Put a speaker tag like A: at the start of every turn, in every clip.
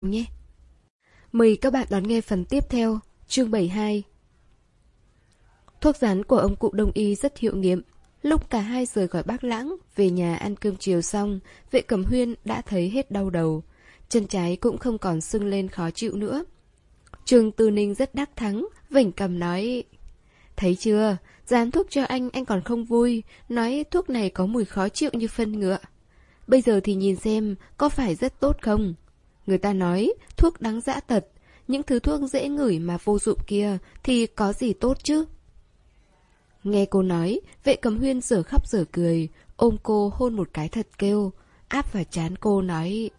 A: nhé. Mời các bạn đón nghe phần tiếp theo, chương 72. Thuốc rán của ông cụ Đông Y rất hiệu nghiệm. Lúc cả hai rời khỏi Bác Lãng, về nhà ăn cơm chiều xong, vệ cẩm huyên đã thấy hết đau đầu. Chân trái cũng không còn sưng lên khó chịu nữa. Trường Tư Ninh rất đắc thắng, vỉnh cầm nói... Thấy chưa, dán thuốc cho anh, anh còn không vui, nói thuốc này có mùi khó chịu như phân ngựa. Bây giờ thì nhìn xem, có phải rất tốt không? Người ta nói, thuốc đắng dã tật, những thứ thuốc dễ ngửi mà vô dụng kia thì có gì tốt chứ? Nghe cô nói, vệ cầm huyên rửa khóc rửa cười, ôm cô hôn một cái thật kêu, áp vào chán cô nói...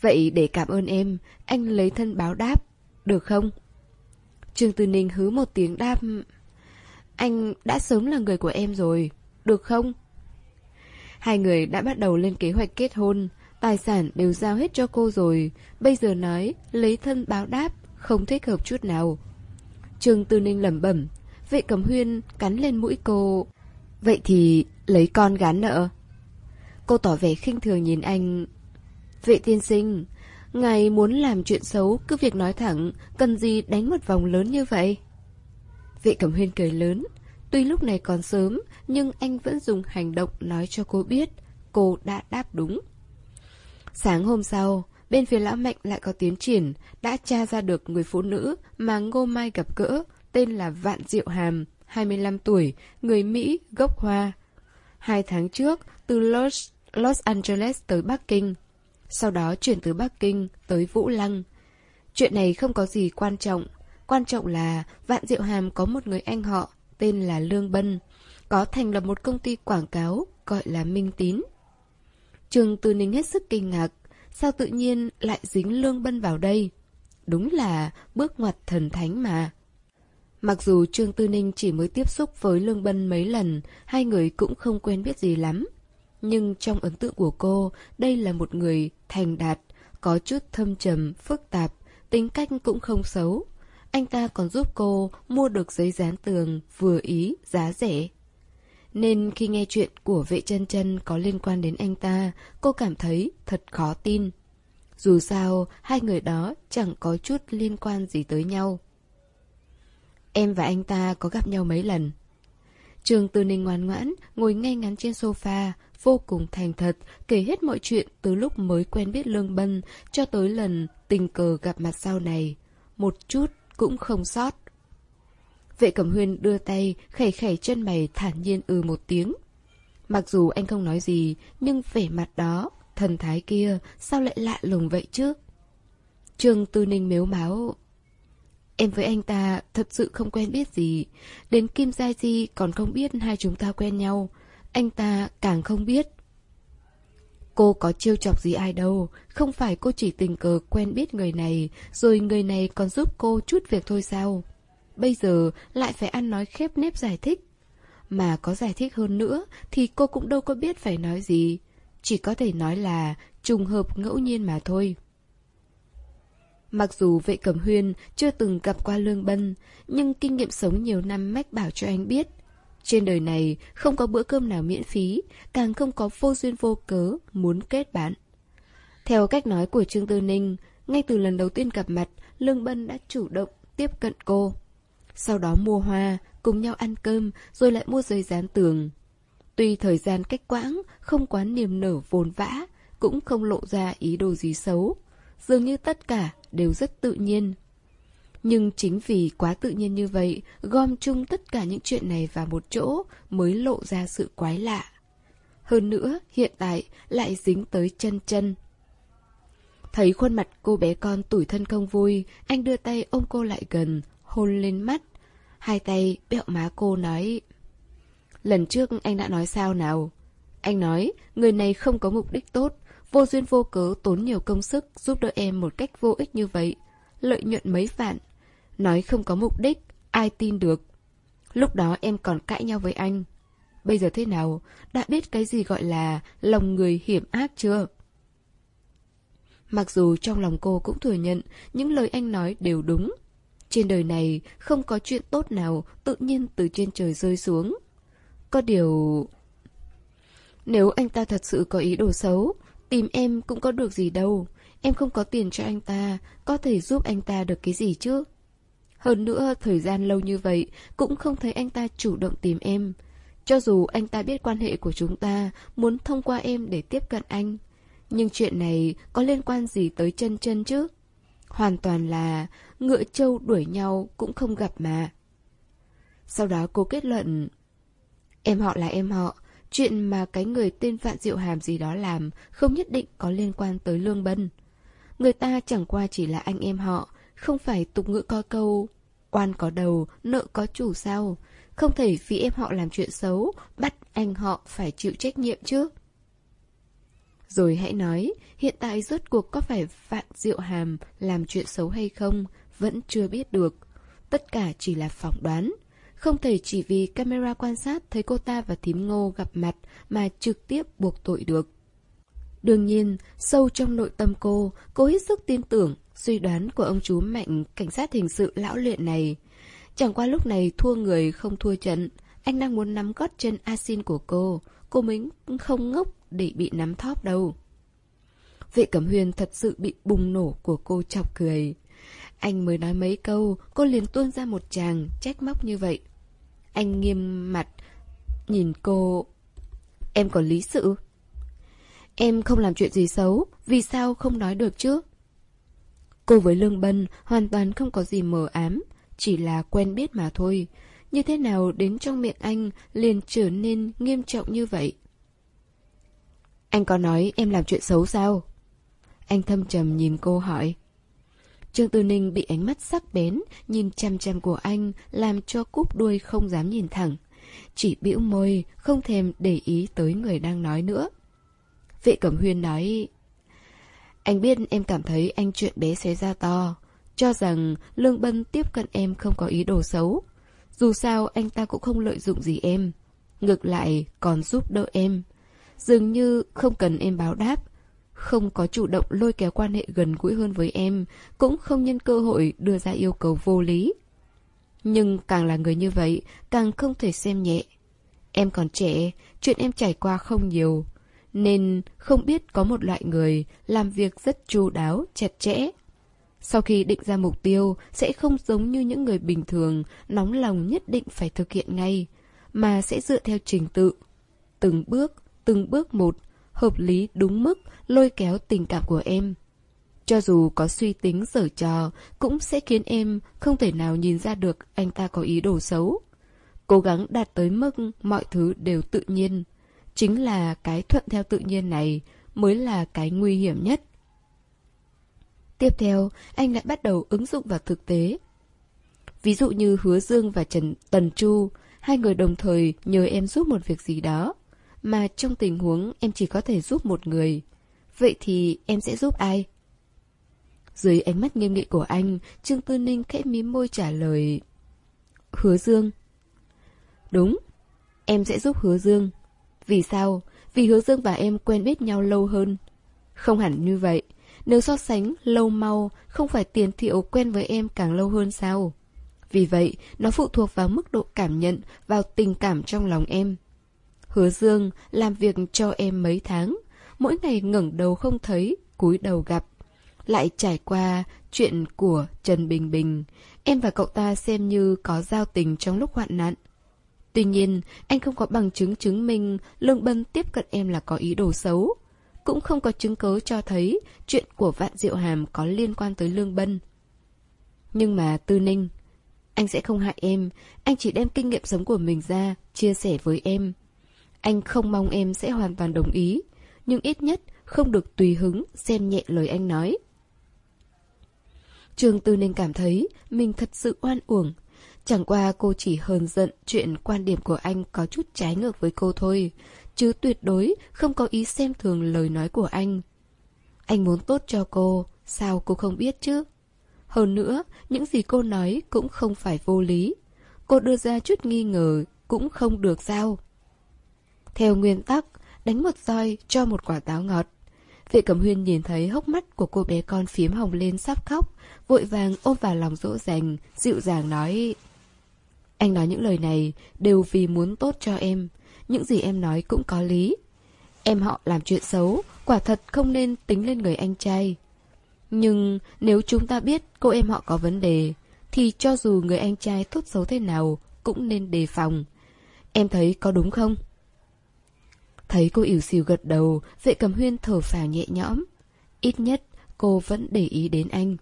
A: Vậy để cảm ơn em, anh lấy thân báo đáp, được không? Trương Tư Ninh hứ một tiếng đáp... Anh đã sớm là người của em rồi, được không? Hai người đã bắt đầu lên kế hoạch kết hôn, tài sản đều giao hết cho cô rồi, bây giờ nói lấy thân báo đáp, không thích hợp chút nào. Trương Tư Ninh lẩm bẩm, vệ cầm huyên cắn lên mũi cô. Vậy thì lấy con gán nợ. Cô tỏ vẻ khinh thường nhìn anh. Vệ tiên sinh, ngài muốn làm chuyện xấu, cứ việc nói thẳng, cần gì đánh một vòng lớn như vậy? Vệ cẩm huyên cười lớn. Tuy lúc này còn sớm, nhưng anh vẫn dùng hành động nói cho cô biết cô đã đáp đúng. Sáng hôm sau, bên phía lão Mạnh lại có tiến triển, đã tra ra được người phụ nữ mà Ngô Mai gặp gỡ, tên là Vạn Diệu Hàm, 25 tuổi, người Mỹ, gốc Hoa. Hai tháng trước, từ Los, Los Angeles tới Bắc Kinh. Sau đó chuyển từ Bắc Kinh tới Vũ Lăng. Chuyện này không có gì quan trọng. Quan trọng là Vạn Diệu Hàm có một người anh họ, tên là Lương Bân, có thành lập một công ty quảng cáo gọi là Minh Tín. Trường Tư Ninh hết sức kinh ngạc, sao tự nhiên lại dính Lương Bân vào đây? Đúng là bước ngoặt thần thánh mà. Mặc dù Trương Tư Ninh chỉ mới tiếp xúc với Lương Bân mấy lần, hai người cũng không quen biết gì lắm. Nhưng trong ấn tượng của cô, đây là một người thành đạt, có chút thâm trầm, phức tạp, tính cách cũng không xấu. Anh ta còn giúp cô mua được giấy dán tường vừa ý, giá rẻ. Nên khi nghe chuyện của vệ chân chân có liên quan đến anh ta, cô cảm thấy thật khó tin. Dù sao, hai người đó chẳng có chút liên quan gì tới nhau. Em và anh ta có gặp nhau mấy lần. Trường Tư Ninh ngoan ngoãn, ngồi ngay ngắn trên sofa, vô cùng thành thật, kể hết mọi chuyện từ lúc mới quen biết Lương Bân cho tới lần tình cờ gặp mặt sau này. Một chút cũng không sót. Vệ Cẩm Huyên đưa tay, khẩy khẩy chân mày thản nhiên ừ một tiếng. Mặc dù anh không nói gì, nhưng vẻ mặt đó, thần thái kia, sao lại lạ lùng vậy chứ? Trương Tư Ninh mếu máu. Em với anh ta thật sự không quen biết gì. Đến Kim Giai Di còn không biết hai chúng ta quen nhau. Anh ta càng không biết. Cô có chiêu chọc gì ai đâu, không phải cô chỉ tình cờ quen biết người này, rồi người này còn giúp cô chút việc thôi sao? Bây giờ lại phải ăn nói khép nếp giải thích. Mà có giải thích hơn nữa thì cô cũng đâu có biết phải nói gì. Chỉ có thể nói là trùng hợp ngẫu nhiên mà thôi. Mặc dù vệ cẩm huyên chưa từng gặp qua lương bân, nhưng kinh nghiệm sống nhiều năm mách bảo cho anh biết. Trên đời này không có bữa cơm nào miễn phí, càng không có vô duyên vô cớ muốn kết bạn. Theo cách nói của Trương Tư Ninh, ngay từ lần đầu tiên gặp mặt, Lương Bân đã chủ động tiếp cận cô. Sau đó mua hoa, cùng nhau ăn cơm, rồi lại mua giấy dán tường. Tuy thời gian cách quãng, không quá niềm nở vồn vã, cũng không lộ ra ý đồ gì xấu. Dường như tất cả đều rất tự nhiên. Nhưng chính vì quá tự nhiên như vậy, gom chung tất cả những chuyện này vào một chỗ mới lộ ra sự quái lạ. Hơn nữa, hiện tại lại dính tới chân chân. Thấy khuôn mặt cô bé con tủi thân không vui, anh đưa tay ôm cô lại gần, hôn lên mắt. Hai tay bẹo má cô nói Lần trước anh đã nói sao nào? Anh nói, người này không có mục đích tốt, vô duyên vô cớ tốn nhiều công sức giúp đỡ em một cách vô ích như vậy. Lợi nhuận mấy vạn. Nói không có mục đích, ai tin được. Lúc đó em còn cãi nhau với anh. Bây giờ thế nào? Đã biết cái gì gọi là lòng người hiểm ác chưa? Mặc dù trong lòng cô cũng thừa nhận những lời anh nói đều đúng. Trên đời này không có chuyện tốt nào tự nhiên từ trên trời rơi xuống. Có điều... Nếu anh ta thật sự có ý đồ xấu, tìm em cũng có được gì đâu. em không có tiền cho anh ta, có thể giúp anh ta được cái gì chứ? Hơn nữa, thời gian lâu như vậy, cũng không thấy anh ta chủ động tìm em. Cho dù anh ta biết quan hệ của chúng ta, muốn thông qua em để tiếp cận anh. Nhưng chuyện này có liên quan gì tới chân chân chứ? Hoàn toàn là ngựa trâu đuổi nhau cũng không gặp mà. Sau đó cô kết luận Em họ là em họ Chuyện mà cái người tên Vạn Diệu Hàm gì đó làm Không nhất định có liên quan tới Lương Bân. Người ta chẳng qua chỉ là anh em họ Không phải tục ngữ coi câu Oan có đầu, nợ có chủ sao. Không thể vì em họ làm chuyện xấu Bắt anh họ phải chịu trách nhiệm chứ. Rồi hãy nói Hiện tại rốt cuộc có phải Vạn Diệu Hàm Làm chuyện xấu hay không Vẫn chưa biết được Tất cả chỉ là phỏng đoán không thể chỉ vì camera quan sát thấy cô ta và thím ngô gặp mặt mà trực tiếp buộc tội được. Đương nhiên, sâu trong nội tâm cô, cô hết sức tin tưởng suy đoán của ông chú Mạnh cảnh sát hình sự lão luyện này. Chẳng qua lúc này thua người không thua trận, anh đang muốn nắm gót chân asin của cô, cô mình không ngốc để bị nắm thóp đâu. Vệ Cẩm Huyền thật sự bị bùng nổ của cô chọc cười. Anh mới nói mấy câu, cô liền tuôn ra một chàng trách móc như vậy. Anh nghiêm mặt Nhìn cô Em có lý sự Em không làm chuyện gì xấu Vì sao không nói được chứ Cô với Lương Bân hoàn toàn không có gì mờ ám Chỉ là quen biết mà thôi Như thế nào đến trong miệng anh liền trở nên nghiêm trọng như vậy anh có nói em làm chuyện xấu sao Anh thâm trầm nhìn cô hỏi Trương Tư Ninh bị ánh mắt sắc bén, nhìn chăm chăm của anh, làm cho cúp đuôi không dám nhìn thẳng. Chỉ bĩu môi, không thèm để ý tới người đang nói nữa. Vệ Cẩm Huyên nói... Anh biết em cảm thấy anh chuyện bé xé ra to, cho rằng Lương Bân tiếp cận em không có ý đồ xấu. Dù sao anh ta cũng không lợi dụng gì em, ngược lại còn giúp đỡ em. Dường như không cần em báo đáp, không có chủ động lôi kéo quan hệ gần gũi hơn với em, cũng không nhân cơ hội đưa ra yêu cầu vô lý. Nhưng càng là người như vậy, càng không thể xem nhẹ. Em còn trẻ, chuyện em trải qua không nhiều, nên không biết có một loại người làm việc rất chu đáo, chặt chẽ. Sau khi định ra mục tiêu, sẽ không giống như những người bình thường, nóng lòng nhất định phải thực hiện ngay, mà sẽ dựa theo trình tự. Từng bước, từng bước một, hợp lý đúng mức, lôi kéo tình cảm của em. Cho dù có suy tính dở trò, cũng sẽ khiến em không thể nào nhìn ra được anh ta có ý đồ xấu. Cố gắng đạt tới mức mọi thứ đều tự nhiên. Chính là cái thuận theo tự nhiên này mới là cái nguy hiểm nhất. Tiếp theo, anh lại bắt đầu ứng dụng vào thực tế. Ví dụ như Hứa Dương và Trần Tần Chu, hai người đồng thời nhờ em giúp một việc gì đó mà trong tình huống em chỉ có thể giúp một người. Vậy thì em sẽ giúp ai? Dưới ánh mắt nghiêm nghị của anh, Trương Tư Ninh khẽ mím môi trả lời. Hứa Dương. Đúng, em sẽ giúp Hứa Dương. Vì sao? Vì Hứa Dương và em quen biết nhau lâu hơn. Không hẳn như vậy. Nếu so sánh lâu mau, không phải tiền thiệu quen với em càng lâu hơn sao? Vì vậy, nó phụ thuộc vào mức độ cảm nhận, vào tình cảm trong lòng em. Hứa Dương làm việc cho em mấy tháng, mỗi ngày ngẩng đầu không thấy, cúi đầu gặp. Lại trải qua chuyện của Trần Bình Bình, em và cậu ta xem như có giao tình trong lúc hoạn nạn. Tuy nhiên, anh không có bằng chứng chứng minh Lương Bân tiếp cận em là có ý đồ xấu. Cũng không có chứng cớ cho thấy chuyện của Vạn Diệu Hàm có liên quan tới Lương Bân. Nhưng mà Tư Ninh, anh sẽ không hại em, anh chỉ đem kinh nghiệm sống của mình ra, chia sẻ với em. Anh không mong em sẽ hoàn toàn đồng ý, nhưng ít nhất không được tùy hứng xem nhẹ lời anh nói. Trường Tư Ninh cảm thấy mình thật sự oan uổng. Chẳng qua cô chỉ hờn giận chuyện quan điểm của anh có chút trái ngược với cô thôi, chứ tuyệt đối không có ý xem thường lời nói của anh. Anh muốn tốt cho cô, sao cô không biết chứ? Hơn nữa, những gì cô nói cũng không phải vô lý. Cô đưa ra chút nghi ngờ cũng không được sao? Theo nguyên tắc, đánh một roi cho một quả táo ngọt. Vệ Cẩm Huyên nhìn thấy hốc mắt của cô bé con phím hồng lên sắp khóc, vội vàng ôm vào lòng dỗ dành, dịu dàng nói... Anh nói những lời này đều vì muốn tốt cho em, những gì em nói cũng có lý. Em họ làm chuyện xấu, quả thật không nên tính lên người anh trai. Nhưng nếu chúng ta biết cô em họ có vấn đề, thì cho dù người anh trai tốt xấu thế nào cũng nên đề phòng. Em thấy có đúng không? Thấy cô ỉu xìu gật đầu, vệ cầm huyên thở phào nhẹ nhõm. Ít nhất cô vẫn để ý đến anh.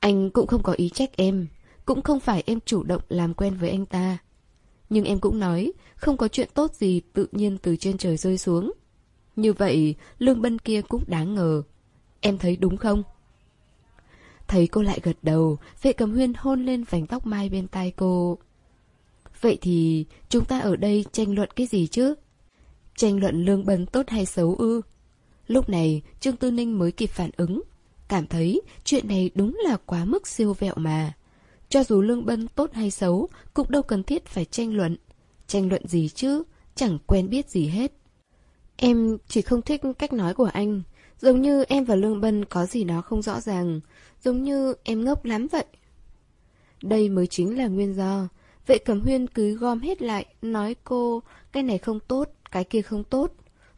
A: Anh cũng không có ý trách em, cũng không phải em chủ động làm quen với anh ta. Nhưng em cũng nói, không có chuyện tốt gì tự nhiên từ trên trời rơi xuống. Như vậy, lương bân kia cũng đáng ngờ. Em thấy đúng không? Thấy cô lại gật đầu, vệ cầm huyên hôn lên vành tóc mai bên tai cô. Vậy thì chúng ta ở đây tranh luận cái gì chứ? Tranh luận lương bân tốt hay xấu ư? Lúc này, Trương Tư Ninh mới kịp phản ứng. Cảm thấy chuyện này đúng là quá mức siêu vẹo mà. Cho dù lương bân tốt hay xấu, cũng đâu cần thiết phải tranh luận. Tranh luận gì chứ, chẳng quen biết gì hết. Em chỉ không thích cách nói của anh. Giống như em và Lương Bân có gì đó không rõ ràng. Giống như em ngốc lắm vậy. Đây mới chính là nguyên do. Vệ cẩm huyên cứ gom hết lại, nói cô, cái này không tốt, cái kia không tốt.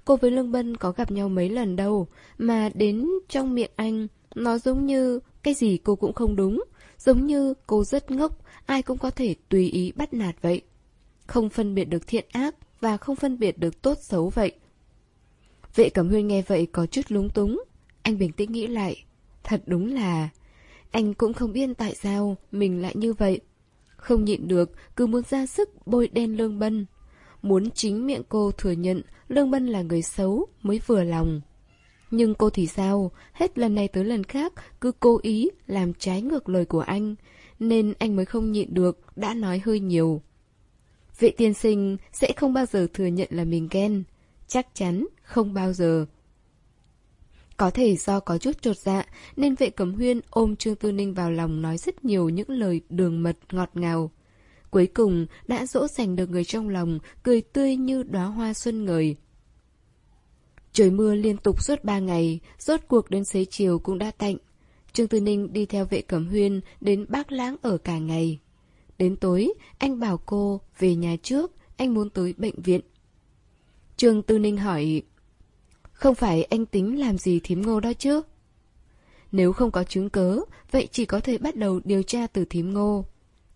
A: Cô với Lương Bân có gặp nhau mấy lần đâu, mà đến trong miệng anh, nó giống như cái gì cô cũng không đúng. Giống như cô rất ngốc, ai cũng có thể tùy ý bắt nạt vậy. Không phân biệt được thiện ác và không phân biệt được tốt xấu vậy. Vệ Cẩm Huyên nghe vậy có chút lúng túng. Anh bình tĩnh nghĩ lại. Thật đúng là... Anh cũng không biết tại sao mình lại như vậy. Không nhịn được, cứ muốn ra sức bôi đen Lương Bân. Muốn chính miệng cô thừa nhận Lương Bân là người xấu mới vừa lòng. Nhưng cô thì sao? Hết lần này tới lần khác cứ cố ý làm trái ngược lời của anh. Nên anh mới không nhịn được, đã nói hơi nhiều. Vệ tiên sinh sẽ không bao giờ thừa nhận là mình ghen. Chắc chắn không bao giờ. Có thể do có chút trột dạ nên vệ cẩm huyên ôm Trương Tư Ninh vào lòng nói rất nhiều những lời đường mật ngọt ngào. Cuối cùng đã dỗ dành được người trong lòng, cười tươi như đóa hoa xuân ngời. Trời mưa liên tục suốt ba ngày, rốt cuộc đến xế chiều cũng đã tạnh. Trương Tư Ninh đi theo vệ cẩm huyên đến bác lãng ở cả ngày. Đến tối, anh bảo cô về nhà trước, anh muốn tới bệnh viện. Trương Tư Ninh hỏi, không phải anh tính làm gì thím ngô đó chứ? Nếu không có chứng cớ, vậy chỉ có thể bắt đầu điều tra từ thím ngô.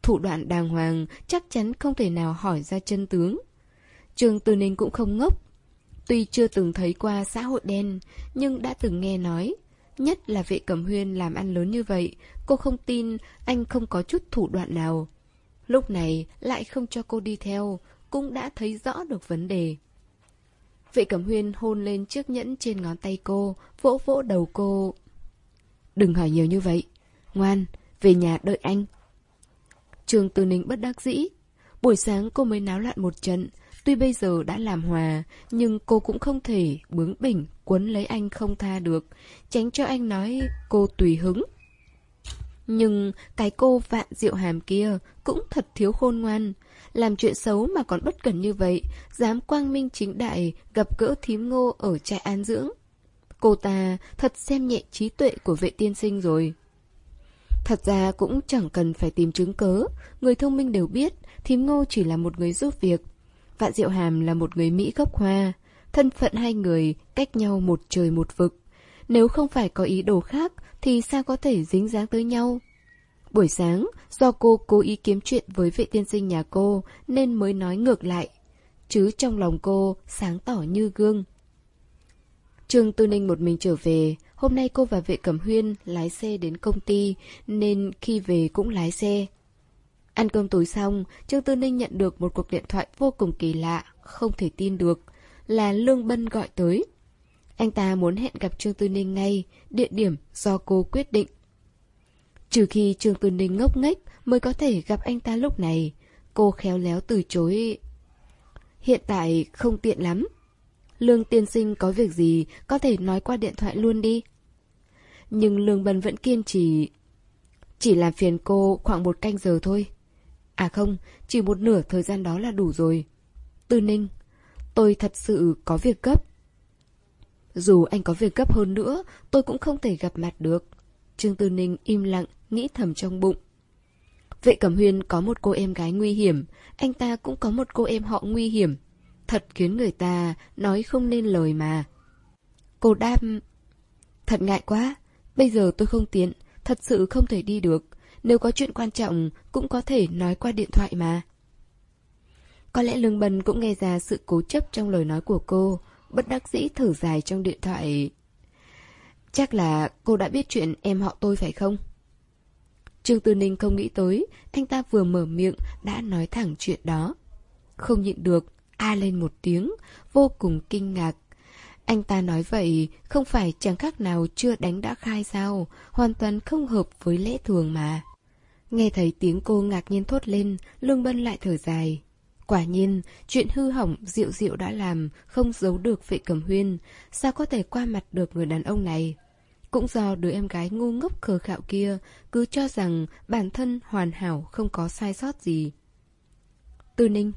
A: Thủ đoạn đàng hoàng chắc chắn không thể nào hỏi ra chân tướng. Trương Tư Ninh cũng không ngốc. Tuy chưa từng thấy qua xã hội đen, nhưng đã từng nghe nói. Nhất là vệ cẩm huyên làm ăn lớn như vậy, cô không tin anh không có chút thủ đoạn nào. Lúc này lại không cho cô đi theo, cũng đã thấy rõ được vấn đề. Vệ cẩm huyên hôn lên chiếc nhẫn trên ngón tay cô, vỗ vỗ đầu cô. Đừng hỏi nhiều như vậy. Ngoan, về nhà đợi anh. Trường Từ Ninh bất đắc dĩ. Buổi sáng cô mới náo loạn một trận. Tuy bây giờ đã làm hòa, nhưng cô cũng không thể bướng bỉnh, quấn lấy anh không tha được. Tránh cho anh nói cô tùy hứng. Nhưng cái cô vạn diệu hàm kia cũng thật thiếu khôn ngoan. Làm chuyện xấu mà còn bất cẩn như vậy, dám quang minh chính đại gặp gỡ thím ngô ở trại an dưỡng. Cô ta thật xem nhẹ trí tuệ của vệ tiên sinh rồi. Thật ra cũng chẳng cần phải tìm chứng cớ, người thông minh đều biết thím ngô chỉ là một người giúp việc. Vạn Diệu Hàm là một người Mỹ gốc hoa, thân phận hai người cách nhau một trời một vực. Nếu không phải có ý đồ khác thì sao có thể dính dáng tới nhau? Buổi sáng, do cô cố ý kiếm chuyện với vệ tiên sinh nhà cô nên mới nói ngược lại. Chứ trong lòng cô sáng tỏ như gương. Trương Tư Ninh một mình trở về, hôm nay cô và vệ cẩm huyên lái xe đến công ty nên khi về cũng lái xe. Ăn cơm tối xong, Trương Tư Ninh nhận được một cuộc điện thoại vô cùng kỳ lạ, không thể tin được, là Lương Bân gọi tới. Anh ta muốn hẹn gặp Trương Tư Ninh ngay, địa điểm do cô quyết định. Trừ khi Trương Tư Ninh ngốc nghếch mới có thể gặp anh ta lúc này. Cô khéo léo từ chối. Hiện tại không tiện lắm. Lương tiên sinh có việc gì có thể nói qua điện thoại luôn đi. Nhưng Lương Bân vẫn kiên trì. Chỉ làm phiền cô khoảng một canh giờ thôi. À không, chỉ một nửa thời gian đó là đủ rồi. Tư Ninh, tôi thật sự có việc gấp. Dù anh có việc gấp hơn nữa, tôi cũng không thể gặp mặt được. Trương Tư Ninh im lặng, nghĩ thầm trong bụng. Vệ Cẩm Huyên có một cô em gái nguy hiểm, anh ta cũng có một cô em họ nguy hiểm. Thật khiến người ta nói không nên lời mà. Cô đam Thật ngại quá, Bây giờ tôi không tiện, thật sự không thể đi được. Nếu có chuyện quan trọng, cũng có thể nói qua điện thoại mà. Có lẽ Lương Bân cũng nghe ra sự cố chấp trong lời nói của cô, bất đắc dĩ thở dài trong điện thoại. Chắc là cô đã biết chuyện em họ tôi phải không? Trương Tư Ninh không nghĩ tới, anh ta vừa mở miệng đã nói thẳng chuyện đó. Không nhịn được, a lên một tiếng, vô cùng kinh ngạc. Anh ta nói vậy, không phải chẳng khác nào chưa đánh đã khai sao, hoàn toàn không hợp với lẽ thường mà. Nghe thấy tiếng cô ngạc nhiên thốt lên, Lương Bân lại thở dài. Quả nhiên, chuyện hư hỏng Diệu Diệu đã làm, không giấu được vệ cầm huyên, sao có thể qua mặt được người đàn ông này. Cũng do đứa em gái ngu ngốc khờ khạo kia cứ cho rằng bản thân hoàn hảo không có sai sót gì. Tư Ninh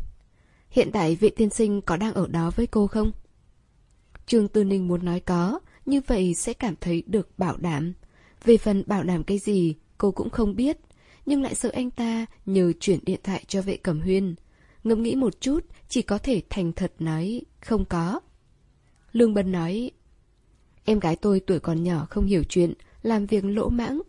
A: Hiện tại vị tiên sinh có đang ở đó với cô không? Trương Tư Ninh muốn nói có, như vậy sẽ cảm thấy được bảo đảm. Về phần bảo đảm cái gì, cô cũng không biết, nhưng lại sợ anh ta nhờ chuyển điện thoại cho vệ cầm huyên. Ngẫm nghĩ một chút, chỉ có thể thành thật nói, không có. Lương Bân nói, em gái tôi tuổi còn nhỏ không hiểu chuyện, làm việc lỗ mãng.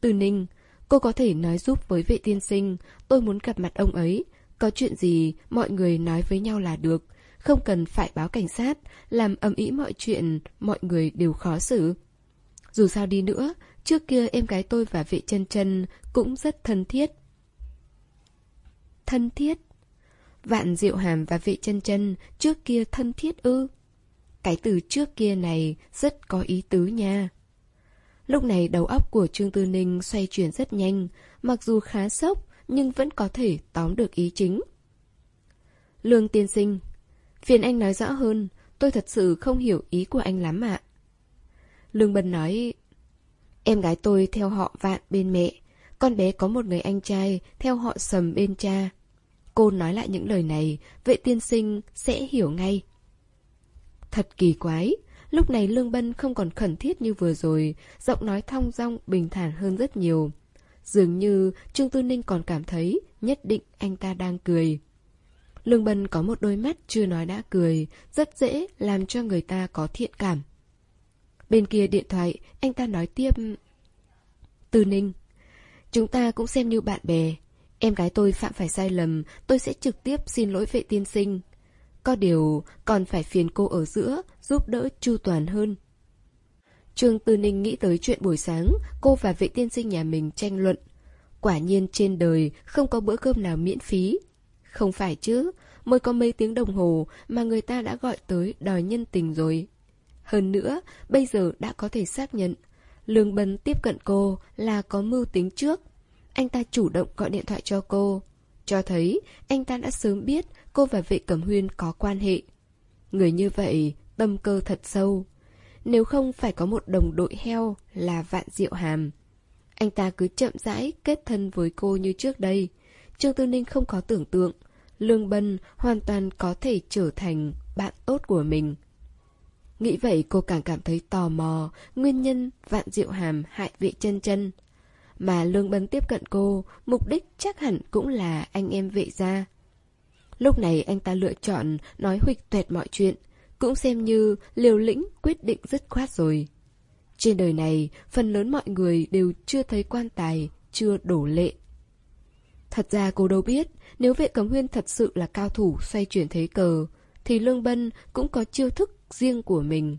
A: Từ Ninh, cô có thể nói giúp với vệ tiên sinh, tôi muốn gặp mặt ông ấy. Có chuyện gì, mọi người nói với nhau là được. Không cần phải báo cảnh sát, làm ầm ĩ mọi chuyện, mọi người đều khó xử. Dù sao đi nữa, trước kia em gái tôi và vệ chân chân cũng rất thân thiết. Thân thiết? Vạn Diệu Hàm và Vệ chân chân trước kia thân thiết ư? Cái từ trước kia này rất có ý tứ nha. Lúc này đầu óc của Trương Tư Ninh xoay chuyển rất nhanh, mặc dù khá sốc nhưng vẫn có thể tóm được ý chính. Lương tiên sinh, phiền anh nói rõ hơn, tôi thật sự không hiểu ý của anh lắm ạ. Lương Bân nói, em gái tôi theo họ vạn bên mẹ, con bé có một người anh trai theo họ sầm bên cha. Cô nói lại những lời này, vệ tiên sinh sẽ hiểu ngay. Thật kỳ quái, lúc này Lương Bân không còn khẩn thiết như vừa rồi, giọng nói thong dong bình thản hơn rất nhiều. Dường như Trương Tư Ninh còn cảm thấy nhất định anh ta đang cười. Lương Bân có một đôi mắt chưa nói đã cười, rất dễ làm cho người ta có thiện cảm. Bên kia điện thoại, anh ta nói tiếp. Tư Ninh, chúng ta cũng xem như bạn bè, Em gái tôi phạm phải sai lầm, tôi sẽ trực tiếp xin lỗi vệ tiên sinh. Có điều, còn phải phiền cô ở giữa, giúp đỡ chu toàn hơn. Trương Tư Ninh nghĩ tới chuyện buổi sáng, cô và vệ tiên sinh nhà mình tranh luận. Quả nhiên trên đời không có bữa cơm nào miễn phí. Không phải chứ, mới có mấy tiếng đồng hồ mà người ta đã gọi tới đòi nhân tình rồi. Hơn nữa, bây giờ đã có thể xác nhận, Lương Bân tiếp cận cô là có mưu tính trước anh ta chủ động gọi điện thoại cho cô. Cho thấy anh ta đã sớm biết cô và vệ cẩm huyên có quan hệ. Người như vậy, tâm cơ thật sâu. Nếu không phải có một đồng đội heo là vạn diệu hàm. Anh ta cứ chậm rãi kết thân với cô như trước đây. Trương Tư Ninh không có tưởng tượng. Lương Bân hoàn toàn có thể trở thành bạn tốt của mình. Nghĩ vậy cô càng cảm thấy tò mò, nguyên nhân vạn diệu hàm hại vệ chân chân mà Lương Bân tiếp cận cô, mục đích chắc hẳn cũng là anh em vệ gia. Lúc này anh ta lựa chọn nói huỵch tuệt mọi chuyện, cũng xem như liều lĩnh quyết định dứt khoát rồi. Trên đời này, phần lớn mọi người đều chưa thấy quan tài, chưa đổ lệ. Thật ra cô đâu biết, nếu vệ cấm huyên thật sự là cao thủ xoay chuyển thế cờ, thì Lương Bân cũng có chiêu thức riêng của mình.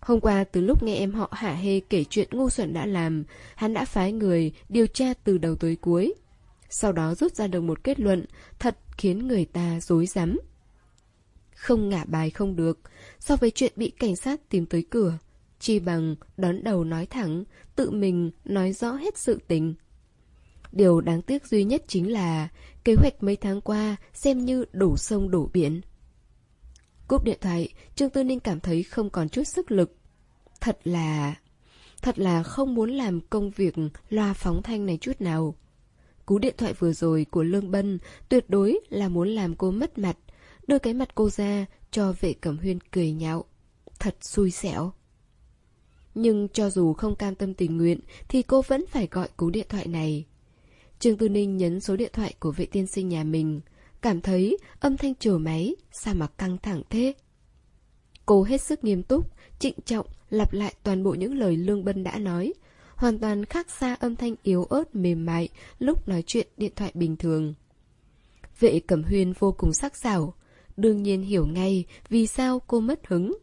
A: Hôm qua từ lúc nghe em họ Hạ Hê kể chuyện ngu xuẩn đã làm, hắn đã phái người điều tra từ đầu tới cuối. Sau đó rút ra được một kết luận thật khiến người ta dối rắm. Không ngả bài không được, so với chuyện bị cảnh sát tìm tới cửa, chi bằng đón đầu nói thẳng, tự mình nói rõ hết sự tình. Điều đáng tiếc duy nhất chính là kế hoạch mấy tháng qua xem như đổ sông đổ biển. Cúp điện thoại, Trương Tư Ninh cảm thấy không còn chút sức lực. Thật là... Thật là không muốn làm công việc loa phóng thanh này chút nào. Cú điện thoại vừa rồi của Lương Bân tuyệt đối là muốn làm cô mất mặt, đưa cái mặt cô ra cho vệ cẩm huyên cười nhạo. Thật xui xẻo. Nhưng cho dù không cam tâm tình nguyện thì cô vẫn phải gọi cú điện thoại này. Trương Tư Ninh nhấn số điện thoại của vệ tiên sinh nhà mình. Cảm thấy âm thanh trổ máy Sao mà căng thẳng thế Cô hết sức nghiêm túc Trịnh trọng lặp lại toàn bộ những lời Lương Bân đã nói, hoàn toàn khác xa âm thanh yếu ớt mềm mại lúc nói chuyện điện thoại bình thường. Vệ Cẩm Huyên vô cùng sắc sảo, đương nhiên hiểu ngay vì sao cô mất hứng.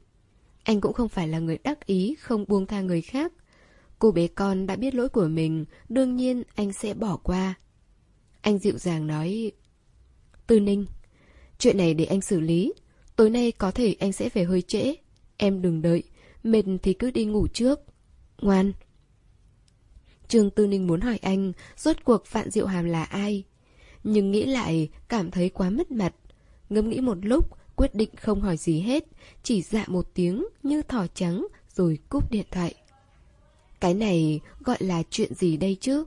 A: Anh cũng không phải là người đắc ý không buông tha người khác. Cô bé con đã biết lỗi của mình, đương nhiên anh sẽ bỏ qua. Anh dịu dàng nói Tư Ninh Chuyện này để anh xử lý Tối nay có thể anh sẽ về hơi trễ Em đừng đợi Mệt thì cứ đi ngủ trước Ngoan Trường Tư Ninh muốn hỏi anh Rốt cuộc Phạm Diệu Hàm là ai Nhưng nghĩ lại cảm thấy quá mất mặt Ngẫm nghĩ một lúc Quyết định không hỏi gì hết Chỉ dạ một tiếng như thỏ trắng Rồi cúp điện thoại Cái này gọi là chuyện gì đây chứ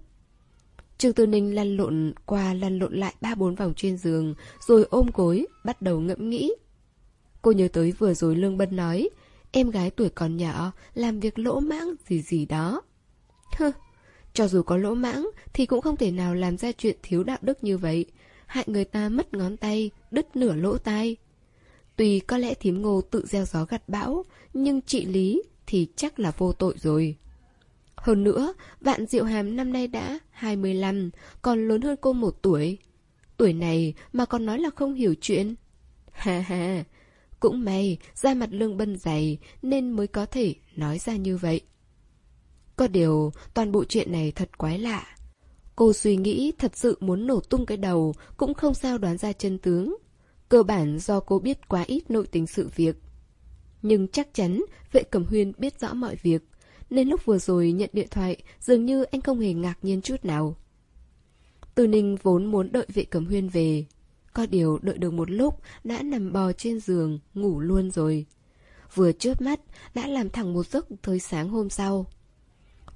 A: Trương Tư Ninh lăn lộn qua lăn lộn lại ba bốn vòng trên giường, rồi ôm gối, bắt đầu ngẫm nghĩ. Cô nhớ tới vừa rồi Lương Bân nói, em gái tuổi còn nhỏ, làm việc lỗ mãng gì gì đó. Hừ, cho dù có lỗ mãng thì cũng không thể nào làm ra chuyện thiếu đạo đức như vậy, hại người ta mất ngón tay, đứt nửa lỗ tai. Tuy có lẽ thím ngô tự gieo gió gặt bão, nhưng trị lý thì chắc là vô tội rồi. Hơn nữa, Vạn Diệu Hàm năm nay đã 25, còn lớn hơn cô một tuổi. Tuổi này mà còn nói là không hiểu chuyện. Ha ha, cũng may da mặt lương bân dày nên mới có thể nói ra như vậy. Có điều, toàn bộ chuyện này thật quái lạ. Cô suy nghĩ thật sự muốn nổ tung cái đầu cũng không sao đoán ra chân tướng. Cơ bản do cô biết quá ít nội tình sự việc. Nhưng chắc chắn vệ cẩm huyên biết rõ mọi việc nên lúc vừa rồi nhận điện thoại, dường như anh không hề ngạc nhiên chút nào. Từ Ninh vốn muốn đợi vệ cẩm huyên về. Có điều đợi được một lúc, đã nằm bò trên giường, ngủ luôn rồi. Vừa chớp mắt, đã làm thẳng một giấc tới sáng hôm sau.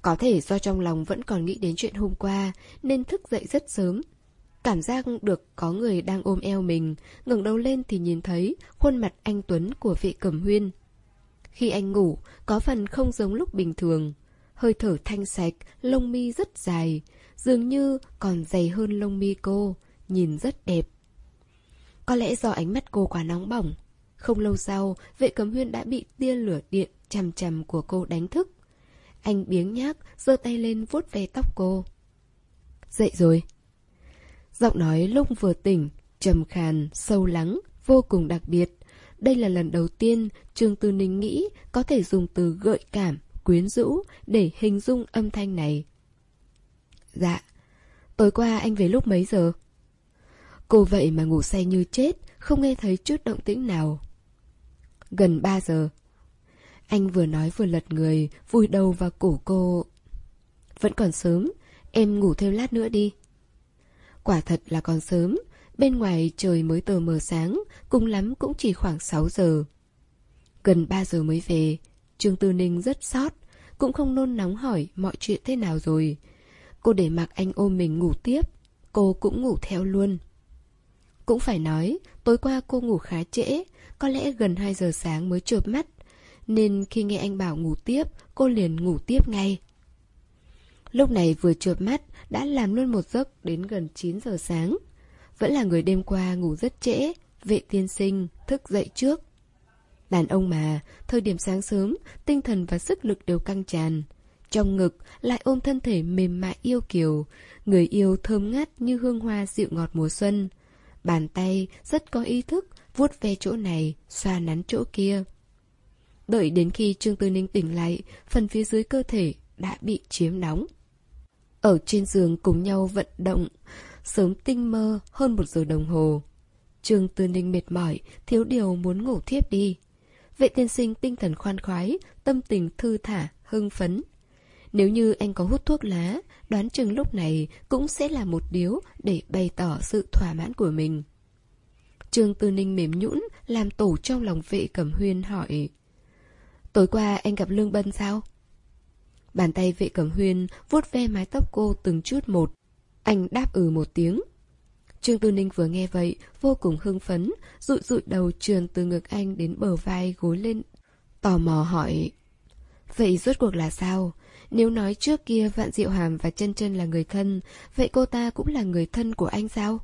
A: Có thể do trong lòng vẫn còn nghĩ đến chuyện hôm qua, nên thức dậy rất sớm. Cảm giác được có người đang ôm eo mình, ngẩng đầu lên thì nhìn thấy khuôn mặt anh Tuấn của vệ cẩm huyên. Khi anh ngủ, có phần không giống lúc bình thường. Hơi thở thanh sạch, lông mi rất dài, dường như còn dày hơn lông mi cô, nhìn rất đẹp. Có lẽ do ánh mắt cô quá nóng bỏng. Không lâu sau, vệ cấm huyên đã bị tia lửa điện chằm chằm của cô đánh thức. Anh biếng nhác, giơ tay lên vuốt ve tóc cô. Dậy rồi. Giọng nói lúc vừa tỉnh, trầm khàn, sâu lắng, vô cùng đặc biệt. Đây là lần đầu tiên Trương Tư Ninh nghĩ có thể dùng từ gợi cảm, quyến rũ để hình dung âm thanh này. Dạ, tối qua anh về lúc mấy giờ? Cô vậy mà ngủ say như chết, không nghe thấy chút động tĩnh nào. Gần 3 giờ. Anh vừa nói vừa lật người, vùi đầu vào cổ cô. Vẫn còn sớm, em ngủ thêm lát nữa đi. Quả thật là còn sớm, Bên ngoài trời mới tờ mờ sáng, cùng lắm cũng chỉ khoảng 6 giờ. Gần 3 giờ mới về, Trương Tư Ninh rất sót, cũng không nôn nóng hỏi mọi chuyện thế nào rồi. Cô để mặc anh ôm mình ngủ tiếp, cô cũng ngủ theo luôn. Cũng phải nói, tối qua cô ngủ khá trễ, có lẽ gần 2 giờ sáng mới chợp mắt, nên khi nghe anh bảo ngủ tiếp, cô liền ngủ tiếp ngay. Lúc này vừa chợp mắt, đã làm luôn một giấc đến gần 9 giờ sáng. Vẫn là người đêm qua ngủ rất trễ, vệ tiên sinh, thức dậy trước. Đàn ông mà, thời điểm sáng sớm, tinh thần và sức lực đều căng tràn. Trong ngực lại ôm thân thể mềm mại yêu kiều, người yêu thơm ngát như hương hoa dịu ngọt mùa xuân. Bàn tay rất có ý thức, vuốt ve chỗ này, xoa nắn chỗ kia. Đợi đến khi Trương Tư Ninh tỉnh lại, phần phía dưới cơ thể đã bị chiếm nóng. Ở trên giường cùng nhau vận động, sớm tinh mơ hơn một giờ đồng hồ. Trương Tư Ninh mệt mỏi, thiếu điều muốn ngủ thiếp đi. Vệ tiên sinh tinh thần khoan khoái, tâm tình thư thả, hưng phấn. Nếu như anh có hút thuốc lá, đoán chừng lúc này cũng sẽ là một điếu để bày tỏ sự thỏa mãn của mình. Trương Tư Ninh mềm nhũn, làm tổ trong lòng vệ cẩm huyên hỏi. Tối qua anh gặp Lương Bân sao? Bàn tay vệ cẩm huyên vuốt ve mái tóc cô từng chút một. Anh đáp ừ một tiếng. Trương Tư Ninh vừa nghe vậy, vô cùng hưng phấn, rụi rụi đầu trườn từ ngực anh đến bờ vai gối lên. Tò mò hỏi, vậy rốt cuộc là sao? Nếu nói trước kia Vạn Diệu Hàm và chân chân là người thân, vậy cô ta cũng là người thân của anh sao?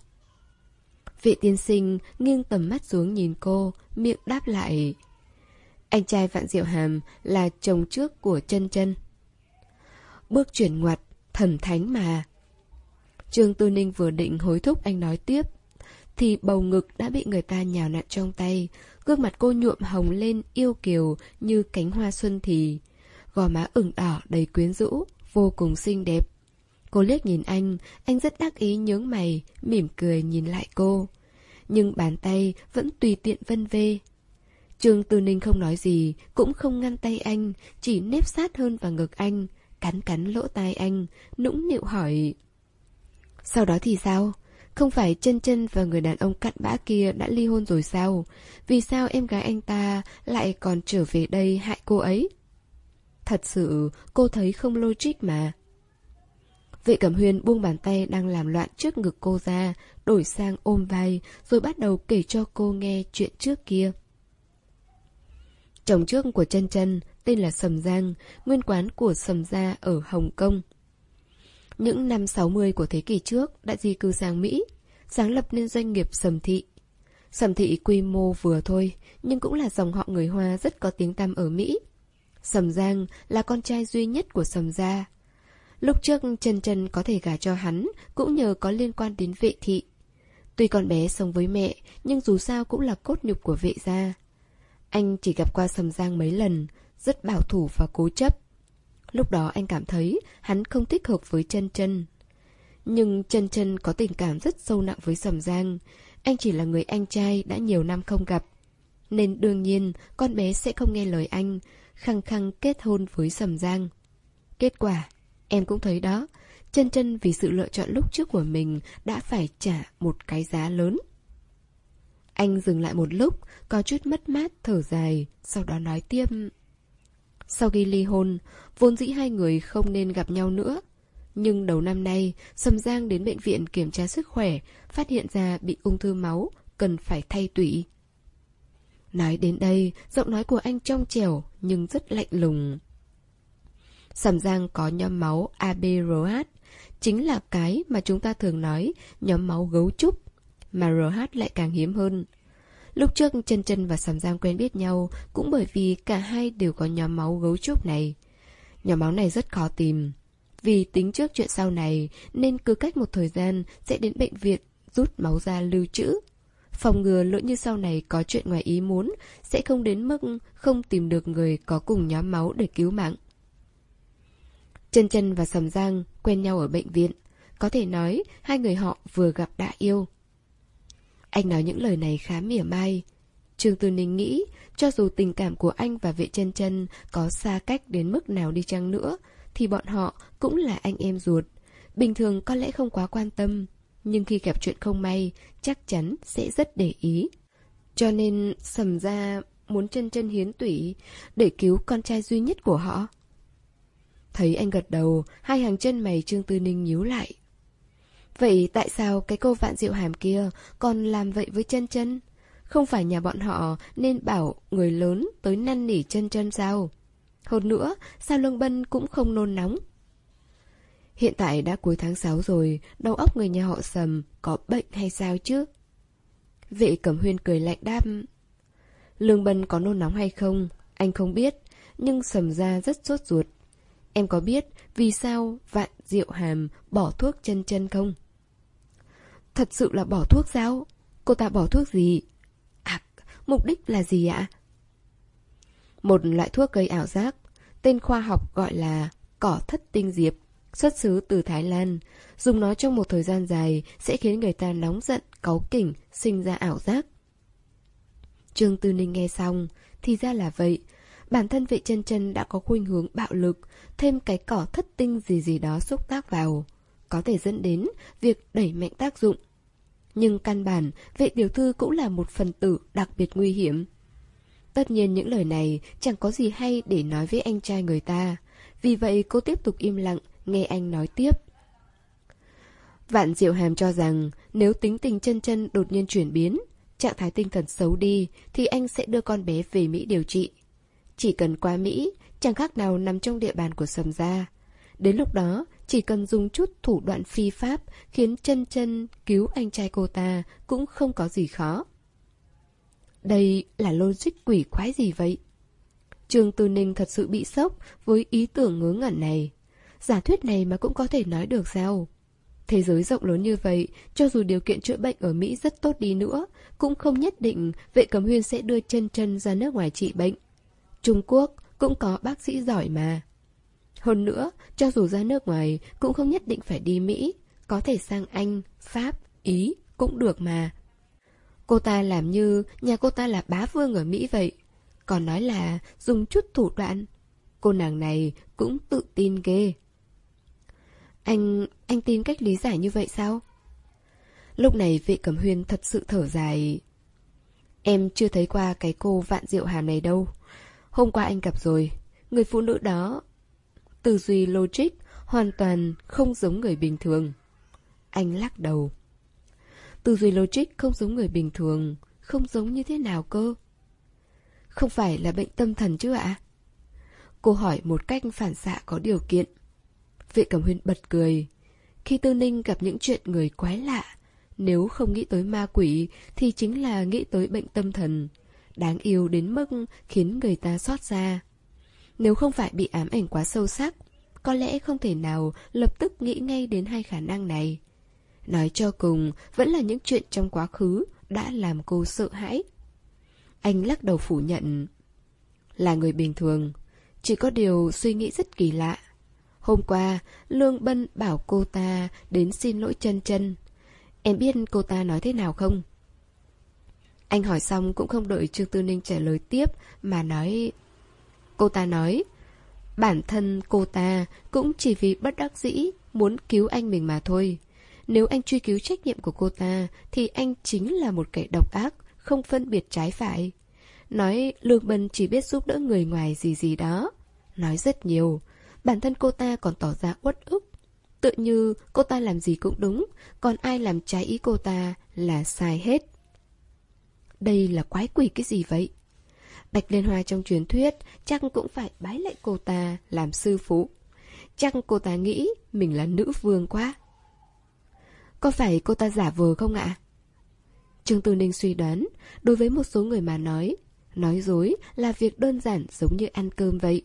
A: Vị tiên sinh nghiêng tầm mắt xuống nhìn cô, miệng đáp lại. Anh trai Vạn Diệu Hàm là chồng trước của chân chân. Bước chuyển ngoặt, thần thánh mà. Trương Tư Ninh vừa định hối thúc anh nói tiếp, thì bầu ngực đã bị người ta nhào nặn trong tay, gương mặt cô nhuộm hồng lên yêu kiều như cánh hoa xuân thì. Gò má ửng đỏ đầy quyến rũ, vô cùng xinh đẹp. Cô liếc nhìn anh, anh rất đắc ý nhướng mày, mỉm cười nhìn lại cô. Nhưng bàn tay vẫn tùy tiện vân vê. Trương Tư Ninh không nói gì, cũng không ngăn tay anh, chỉ nếp sát hơn vào ngực anh, cắn cắn lỗ tai anh, nũng nịu hỏi. Sau đó thì sao? Không phải chân chân và người đàn ông cặn bã kia đã ly hôn rồi sao? Vì sao em gái anh ta lại còn trở về đây hại cô ấy? Thật sự, cô thấy không logic mà. Vệ Cẩm Huyên buông bàn tay đang làm loạn trước ngực cô ra, đổi sang ôm vai, rồi bắt đầu kể cho cô nghe chuyện trước kia. Chồng trước của chân chân tên là Sầm Giang, nguyên quán của Sầm Gia ở Hồng Kông. Những năm 60 của thế kỷ trước đã di cư sang Mỹ, sáng lập nên doanh nghiệp Sầm Thị. Sầm Thị quy mô vừa thôi, nhưng cũng là dòng họ người Hoa rất có tiếng tăm ở Mỹ. Sầm Giang là con trai duy nhất của Sầm Gia. Lúc trước Trần Trần có thể gả cho hắn cũng nhờ có liên quan đến vệ thị. Tuy con bé sống với mẹ, nhưng dù sao cũng là cốt nhục của vệ gia. Anh chỉ gặp qua Sầm Giang mấy lần, rất bảo thủ và cố chấp. Lúc đó anh cảm thấy hắn không thích hợp với chân chân. Nhưng chân chân có tình cảm rất sâu nặng với Sầm Giang. Anh chỉ là người anh trai đã nhiều năm không gặp. Nên đương nhiên con bé sẽ không nghe lời anh, khăng khăng kết hôn với Sầm Giang. Kết quả, em cũng thấy đó, chân chân vì sự lựa chọn lúc trước của mình đã phải trả một cái giá lớn. Anh dừng lại một lúc, có chút mất mát, thở dài, sau đó nói tiếp. Sau khi ly hôn, vốn dĩ hai người không nên gặp nhau nữa. Nhưng đầu năm nay, Sầm Giang đến bệnh viện kiểm tra sức khỏe, phát hiện ra bị ung thư máu, cần phải thay tủy. Nói đến đây, giọng nói của anh trong trẻo nhưng rất lạnh lùng. Sầm Giang có nhóm máu ABRH, chính là cái mà chúng ta thường nói nhóm máu gấu trúc, mà RH lại càng hiếm hơn. Lúc trước chân chân và Sầm Giang quen biết nhau cũng bởi vì cả hai đều có nhóm máu gấu trúc này. Nhóm máu này rất khó tìm. Vì tính trước chuyện sau này, nên cứ cách một thời gian sẽ đến bệnh viện rút máu ra lưu trữ. Phòng ngừa lỗi như sau này có chuyện ngoài ý muốn sẽ không đến mức không tìm được người có cùng nhóm máu để cứu mạng. Chân chân và Sầm Giang quen nhau ở bệnh viện. Có thể nói, hai người họ vừa gặp đã yêu. Anh nói những lời này khá mỉa mai. Trương Tư Ninh nghĩ, cho dù tình cảm của anh và vệ chân chân có xa cách đến mức nào đi chăng nữa, thì bọn họ cũng là anh em ruột. Bình thường có lẽ không quá quan tâm, nhưng khi gặp chuyện không may, chắc chắn sẽ rất để ý. Cho nên sầm ra muốn chân chân hiến tủy để cứu con trai duy nhất của họ. Thấy anh gật đầu, hai hàng chân mày Trương Tư Ninh nhíu lại. Vậy tại sao cái cô vạn diệu hàm kia còn làm vậy với chân chân? Không phải nhà bọn họ nên bảo người lớn tới năn nỉ chân chân sao? Hơn nữa, sao Lương Bân cũng không nôn nóng? Hiện tại đã cuối tháng 6 rồi, đầu óc người nhà họ sầm có bệnh hay sao chứ? Vệ Cẩm Huyên cười lạnh đáp. Lương Bân có nôn nóng hay không, anh không biết, nhưng sầm ra rất sốt ruột. Em có biết vì sao vạn diệu hàm bỏ thuốc chân chân không? Thật sự là bỏ thuốc sao? Cô ta bỏ thuốc gì? À, mục đích là gì ạ? Một loại thuốc gây ảo giác, tên khoa học gọi là cỏ thất tinh diệp, xuất xứ từ Thái Lan. Dùng nó trong một thời gian dài sẽ khiến người ta nóng giận, cáu kỉnh, sinh ra ảo giác. Trương Tư Ninh nghe xong, thì ra là vậy. Bản thân vệ chân chân đã có khuynh hướng bạo lực, thêm cái cỏ thất tinh gì gì đó xúc tác vào có thể dẫn đến việc đẩy mạnh tác dụng. Nhưng căn bản, vệ tiểu thư cũng là một phần tử đặc biệt nguy hiểm. Tất nhiên những lời này chẳng có gì hay để nói với anh trai người ta. Vì vậy cô tiếp tục im lặng, nghe anh nói tiếp. Vạn Diệu Hàm cho rằng nếu tính tình chân chân đột nhiên chuyển biến, trạng thái tinh thần xấu đi, thì anh sẽ đưa con bé về Mỹ điều trị. Chỉ cần qua Mỹ, chẳng khác nào nằm trong địa bàn của Sầm Gia. Đến lúc đó, chỉ cần dùng chút thủ đoạn phi pháp khiến chân chân cứu anh trai cô ta cũng không có gì khó. Đây là logic quỷ quái gì vậy? Trương Tư Ninh thật sự bị sốc với ý tưởng ngớ ngẩn này. Giả thuyết này mà cũng có thể nói được sao? Thế giới rộng lớn như vậy, cho dù điều kiện chữa bệnh ở Mỹ rất tốt đi nữa, cũng không nhất định vệ cầm huyên sẽ đưa chân chân ra nước ngoài trị bệnh. Trung Quốc cũng có bác sĩ giỏi mà. Hơn nữa, cho dù ra nước ngoài cũng không nhất định phải đi Mỹ, có thể sang Anh, Pháp, Ý cũng được mà. Cô ta làm như nhà cô ta là bá vương ở Mỹ vậy. Còn nói là dùng chút thủ đoạn. Cô nàng này cũng tự tin ghê. Anh... anh tin cách lý giải như vậy sao? Lúc này vị cẩm huyên thật sự thở dài. Em chưa thấy qua cái cô vạn diệu hàm này đâu. Hôm qua anh gặp rồi. Người phụ nữ đó... Tư duy logic hoàn toàn không giống người bình thường. Anh lắc đầu. Tư duy logic không giống người bình thường, không giống như thế nào cơ? Không phải là bệnh tâm thần chứ ạ? Cô hỏi một cách phản xạ có điều kiện. Vệ Cẩm Huyên bật cười. Khi Tư Ninh gặp những chuyện người quái lạ, nếu không nghĩ tới ma quỷ thì chính là nghĩ tới bệnh tâm thần. Đáng yêu đến mức khiến người ta xót xa. Nếu không phải bị ám ảnh quá sâu sắc, có lẽ không thể nào lập tức nghĩ ngay đến hai khả năng này. Nói cho cùng, vẫn là những chuyện trong quá khứ đã làm cô sợ hãi. Anh lắc đầu phủ nhận. Là người bình thường, chỉ có điều suy nghĩ rất kỳ lạ. Hôm qua, Lương Bân bảo cô ta đến xin lỗi chân chân. Em biết cô ta nói thế nào không? Anh hỏi xong cũng không đợi Trương Tư Ninh trả lời tiếp mà nói... Cô ta nói, bản thân cô ta cũng chỉ vì bất đắc dĩ muốn cứu anh mình mà thôi. Nếu anh truy cứu trách nhiệm của cô ta thì anh chính là một kẻ độc ác, không phân biệt trái phải. Nói Lương Bân chỉ biết giúp đỡ người ngoài gì gì đó. Nói rất nhiều. Bản thân cô ta còn tỏ ra uất ức. Tự như cô ta làm gì cũng đúng, còn ai làm trái ý cô ta là sai hết. Đây là quái quỷ cái gì vậy? Bạch Liên Hoa trong truyền thuyết chắc cũng phải bái lại cô ta làm sư phụ. Chắc cô ta nghĩ mình là nữ vương quá. Có phải cô ta giả vờ không ạ? Trương Tư Ninh suy đoán, đối với một số người mà nói, nói dối là việc đơn giản giống như ăn cơm vậy.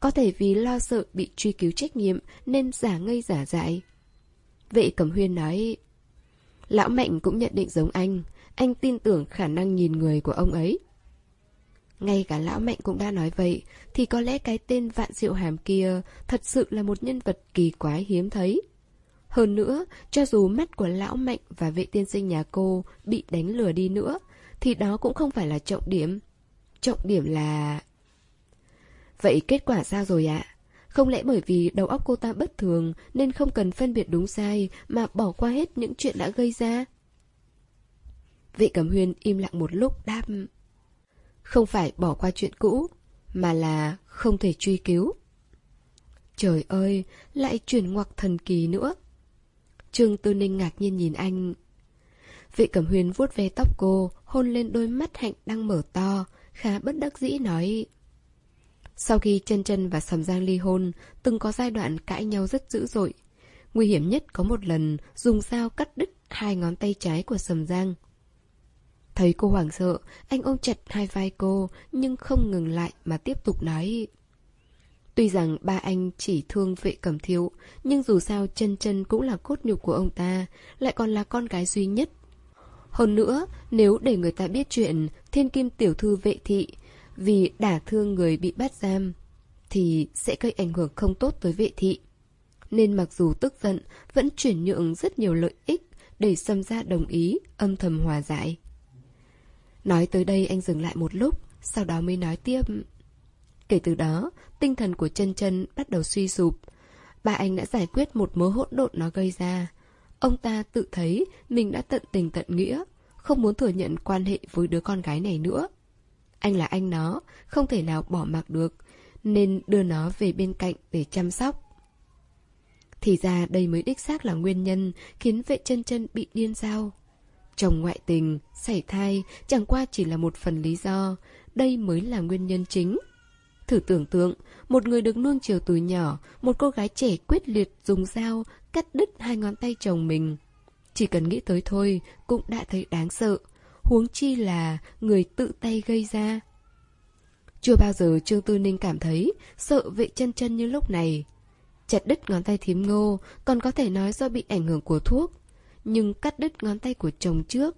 A: Có thể vì lo sợ bị truy cứu trách nhiệm nên giả ngây giả dại. Vệ Cẩm Huyên nói, Lão Mạnh cũng nhận định giống anh, anh tin tưởng khả năng nhìn người của ông ấy. Ngay cả Lão Mạnh cũng đã nói vậy, thì có lẽ cái tên Vạn Diệu Hàm kia thật sự là một nhân vật kỳ quái hiếm thấy. Hơn nữa, cho dù mắt của lão mạnh và vệ tiên sinh nhà cô bị đánh lừa đi nữa, thì đó cũng không phải là trọng điểm. Trọng điểm là... Vậy kết quả sao rồi ạ? Không lẽ bởi vì đầu óc cô ta bất thường nên không cần phân biệt đúng sai mà bỏ qua hết những chuyện đã gây ra? Vị Cẩm Huyên im lặng một lúc đáp Không phải bỏ qua chuyện cũ, mà là không thể truy cứu. Trời ơi, lại chuyển ngoặc thần kỳ nữa. Trương Tư Ninh ngạc nhiên nhìn anh. Vị Cẩm huyên vuốt ve tóc cô, hôn lên đôi mắt hạnh đang mở to, khá bất đắc dĩ nói. Sau khi chân chân và Sầm Giang ly hôn, từng có giai đoạn cãi nhau rất dữ dội. Nguy hiểm nhất có một lần dùng dao cắt đứt hai ngón tay trái của Sầm Giang. Thấy cô hoảng sợ, anh ôm chặt hai vai cô, nhưng không ngừng lại mà tiếp tục nói. Tuy rằng ba anh chỉ thương vệ cẩm thiếu, nhưng dù sao chân chân cũng là cốt nhục của ông ta, lại còn là con gái duy nhất. Hơn nữa, nếu để người ta biết chuyện thiên kim tiểu thư vệ thị vì đả thương người bị bắt giam, thì sẽ gây ảnh hưởng không tốt tới vệ thị. Nên mặc dù tức giận, vẫn chuyển nhượng rất nhiều lợi ích để xâm ra đồng ý, âm thầm hòa giải. Nói tới đây anh dừng lại một lúc, sau đó mới nói tiếp. Kể từ đó, tinh thần của chân chân bắt đầu suy sụp. Ba anh đã giải quyết một mớ hỗn độn nó gây ra. Ông ta tự thấy mình đã tận tình tận nghĩa, không muốn thừa nhận quan hệ với đứa con gái này nữa. Anh là anh nó, không thể nào bỏ mặc được, nên đưa nó về bên cạnh để chăm sóc. Thì ra đây mới đích xác là nguyên nhân khiến vệ chân chân bị điên sao. Chồng ngoại tình, sảy thai chẳng qua chỉ là một phần lý do, đây mới là nguyên nhân chính. Thử tưởng tượng, một người được nuông chiều từ nhỏ, một cô gái trẻ quyết liệt dùng dao cắt đứt hai ngón tay chồng mình. Chỉ cần nghĩ tới thôi, cũng đã thấy đáng sợ. Huống chi là người tự tay gây ra. Chưa bao giờ Trương Tư Ninh cảm thấy sợ vệ chân chân như lúc này. Chặt đứt ngón tay thím ngô, còn có thể nói do bị ảnh hưởng của thuốc. Nhưng cắt đứt ngón tay của chồng trước.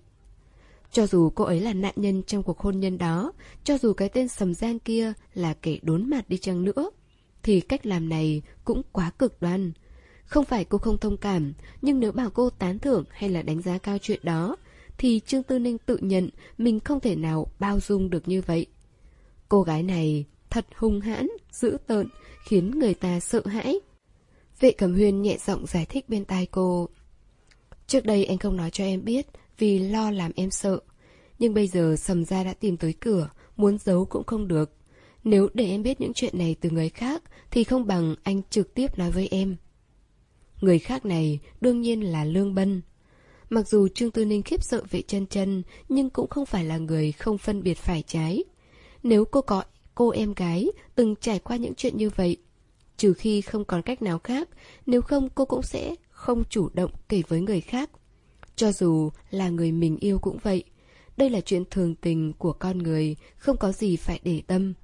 A: Cho dù cô ấy là nạn nhân trong cuộc hôn nhân đó, cho dù cái tên sầm giang kia là kẻ đốn mặt đi chăng nữa, thì cách làm này cũng quá cực đoan. Không phải cô không thông cảm, nhưng nếu bảo cô tán thưởng hay là đánh giá cao chuyện đó, thì Trương Tư Ninh tự nhận mình không thể nào bao dung được như vậy. Cô gái này thật hung hãn, dữ tợn, khiến người ta sợ hãi. Vệ Cẩm Huyên nhẹ giọng giải thích bên tai cô. Trước đây anh không nói cho em biết vì lo làm em sợ. Nhưng bây giờ Sầm Gia đã tìm tới cửa, muốn giấu cũng không được. Nếu để em biết những chuyện này từ người khác thì không bằng anh trực tiếp nói với em. Người khác này đương nhiên là Lương Bân. Mặc dù Trương Tư Ninh khiếp sợ vệ chân chân nhưng cũng không phải là người không phân biệt phải trái. Nếu cô có cô em gái từng trải qua những chuyện như vậy, trừ khi không còn cách nào khác, nếu không cô cũng sẽ không chủ động kể với người khác. Cho dù là người mình yêu cũng vậy. Đây là chuyện thường tình của con người, không có gì phải để tâm.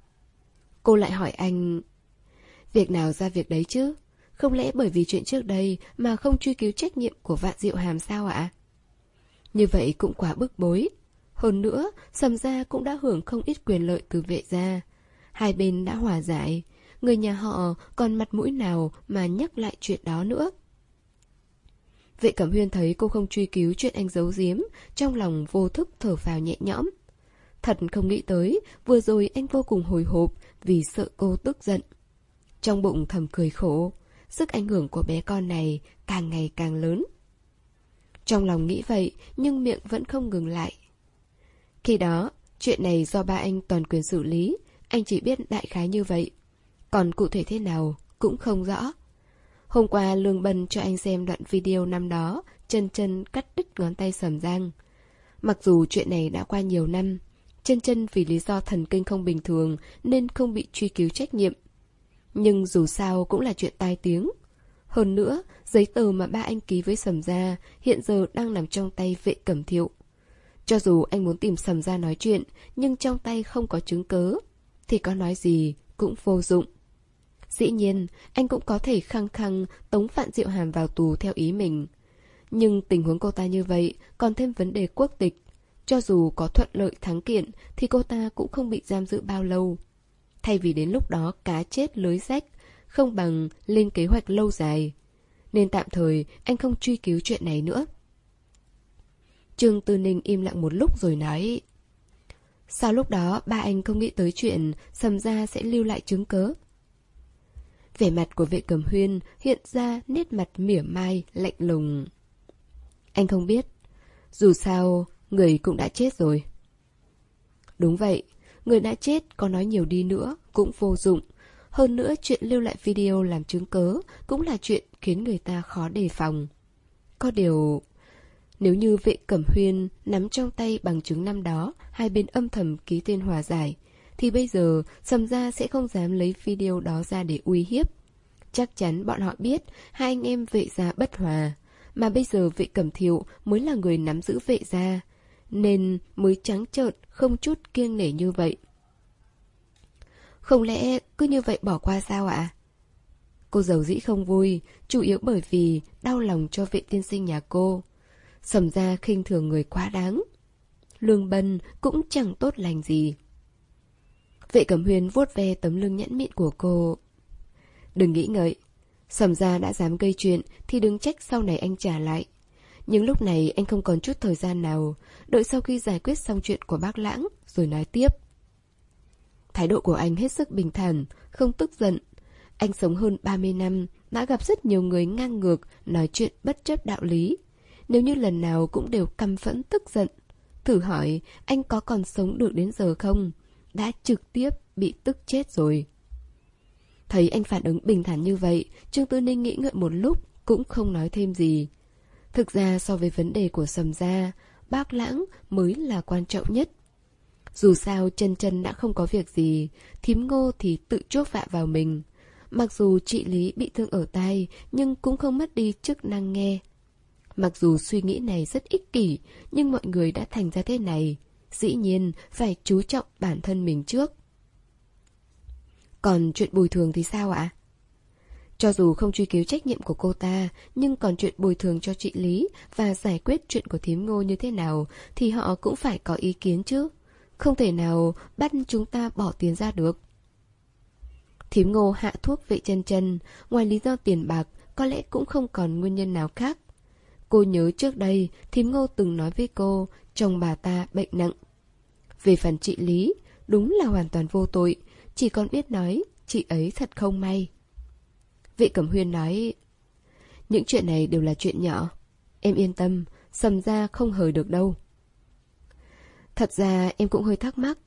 A: Cô lại hỏi anh... Việc nào ra việc đấy chứ? Không lẽ bởi vì chuyện trước đây mà không truy cứu trách nhiệm của vạn diệu hàm sao ạ? Như vậy cũng quá bức bối. Hơn nữa, Sầm Gia cũng đã hưởng không ít quyền lợi từ vệ gia. Hai bên đã hòa giải, người nhà họ còn mặt mũi nào mà nhắc lại chuyện đó nữa. Vệ Cẩm Huyên thấy cô không truy cứu chuyện anh giấu giếm, trong lòng vô thức thở phào nhẹ nhõm. Thật không nghĩ tới, vừa rồi anh vô cùng hồi hộp vì sợ cô tức giận. Trong bụng thầm cười khổ, sức ảnh hưởng của bé con này càng ngày càng lớn. Trong lòng nghĩ vậy, nhưng miệng vẫn không ngừng lại. Khi đó, chuyện này do ba anh toàn quyền xử lý, anh chỉ biết đại khái như vậy. Còn cụ thể thế nào, cũng không rõ. Hôm qua Lương Bân cho anh xem đoạn video năm đó, chân chân cắt đứt ngón tay sầm giang. Mặc dù chuyện này đã qua nhiều năm, chân chân vì lý do thần kinh không bình thường nên không bị truy cứu trách nhiệm. Nhưng dù sao cũng là chuyện tai tiếng. Hơn nữa, giấy tờ mà ba anh ký với Sầm Gia hiện giờ đang nằm trong tay vệ cẩm thiệu. Cho dù anh muốn tìm Sầm Gia nói chuyện, nhưng trong tay không có chứng cớ, thì có nói gì cũng vô dụng. Dĩ nhiên, anh cũng có thể khăng khăng tống phạm Diệu Hàm vào tù theo ý mình. Nhưng tình huống cô ta như vậy, còn thêm vấn đề quốc tịch. Cho dù có thuận lợi thắng kiện, thì cô ta cũng không bị giam giữ bao lâu. Thay vì đến lúc đó cá chết lưới rách, không bằng lên kế hoạch lâu dài. Nên tạm thời anh không truy cứu chuyện này nữa. Trương Tư Ninh im lặng một lúc rồi nói Sao lúc đó ba anh không nghĩ tới chuyện Sầm ra sẽ lưu lại chứng cớ Vẻ mặt của vệ cầm huyên hiện ra nét mặt mỉa mai, lạnh lùng. Anh không biết. Dù sao, người cũng đã chết rồi. Đúng vậy, người đã chết có nói nhiều đi nữa cũng vô dụng. Hơn nữa chuyện lưu lại video làm chứng cớ cũng là chuyện khiến người ta khó đề phòng. Có điều... Nếu như vệ cẩm huyên nắm trong tay bằng chứng năm đó, hai bên âm thầm ký tên hòa giải, thì bây giờ Sầm Gia sẽ không dám lấy video đó ra để uy hiếp. Chắc chắn bọn họ biết hai anh em vệ gia bất hòa, mà bây giờ vệ cẩm thiệu mới là người nắm giữ vệ gia, nên mới trắng trợn không chút kiêng nể như vậy. Không lẽ cứ như vậy bỏ qua sao ạ? Cô giàu dĩ không vui, chủ yếu bởi vì đau lòng cho vệ tiên sinh nhà cô. Sầm ra khinh thường người quá đáng. Lương Bân cũng chẳng tốt lành gì. Vệ Cẩm Huyền vuốt ve tấm lưng nhẫn mịn của cô. Đừng nghĩ ngợi. Sầm ra đã dám gây chuyện thì đừng trách sau này anh trả lại. Nhưng lúc này anh không còn chút thời gian nào, đợi sau khi giải quyết xong chuyện của bác Lãng, rồi nói tiếp. Thái độ của anh hết sức bình thản, không tức giận. Anh sống hơn 30 năm, đã gặp rất nhiều người ngang ngược, nói chuyện bất chấp đạo lý. Nếu như lần nào cũng đều căm phẫn tức giận, thử hỏi anh có còn sống được đến giờ không? Đã trực tiếp bị tức chết rồi. Thấy anh phản ứng bình thản như vậy, Trương Tư Ninh nghĩ ngợi một lúc, cũng không nói thêm gì. Thực ra so với vấn đề của Sầm Gia, bác lãng mới là quan trọng nhất. Dù sao chân chân đã không có việc gì, thím ngô thì tự chuốc vạ vào mình. Mặc dù chị Lý bị thương ở tai, nhưng cũng không mất đi chức năng nghe. Mặc dù suy nghĩ này rất ích kỷ, nhưng mọi người đã thành ra thế này dĩ nhiên phải chú trọng bản thân mình trước. Còn chuyện bồi thường thì sao ạ? Cho dù không truy cứu trách nhiệm của cô ta, nhưng còn chuyện bồi thường cho chị Lý và giải quyết chuyện của thím ngô như thế nào thì họ cũng phải có ý kiến chứ. Không thể nào bắt chúng ta bỏ tiền ra được. Thím ngô hạ thuốc vệ chân chân, ngoài lý do tiền bạc, có lẽ cũng không còn nguyên nhân nào khác. Cô nhớ trước đây, thím ngô từng nói với cô, chồng bà ta bệnh nặng. Về phần chị Lý, đúng là hoàn toàn vô tội, chỉ còn biết nói, chị ấy thật không may. Vị Cẩm Huyên nói, những chuyện này đều là chuyện nhỏ. Em yên tâm, sầm ra không hời được đâu. Thật ra em cũng hơi thắc mắc,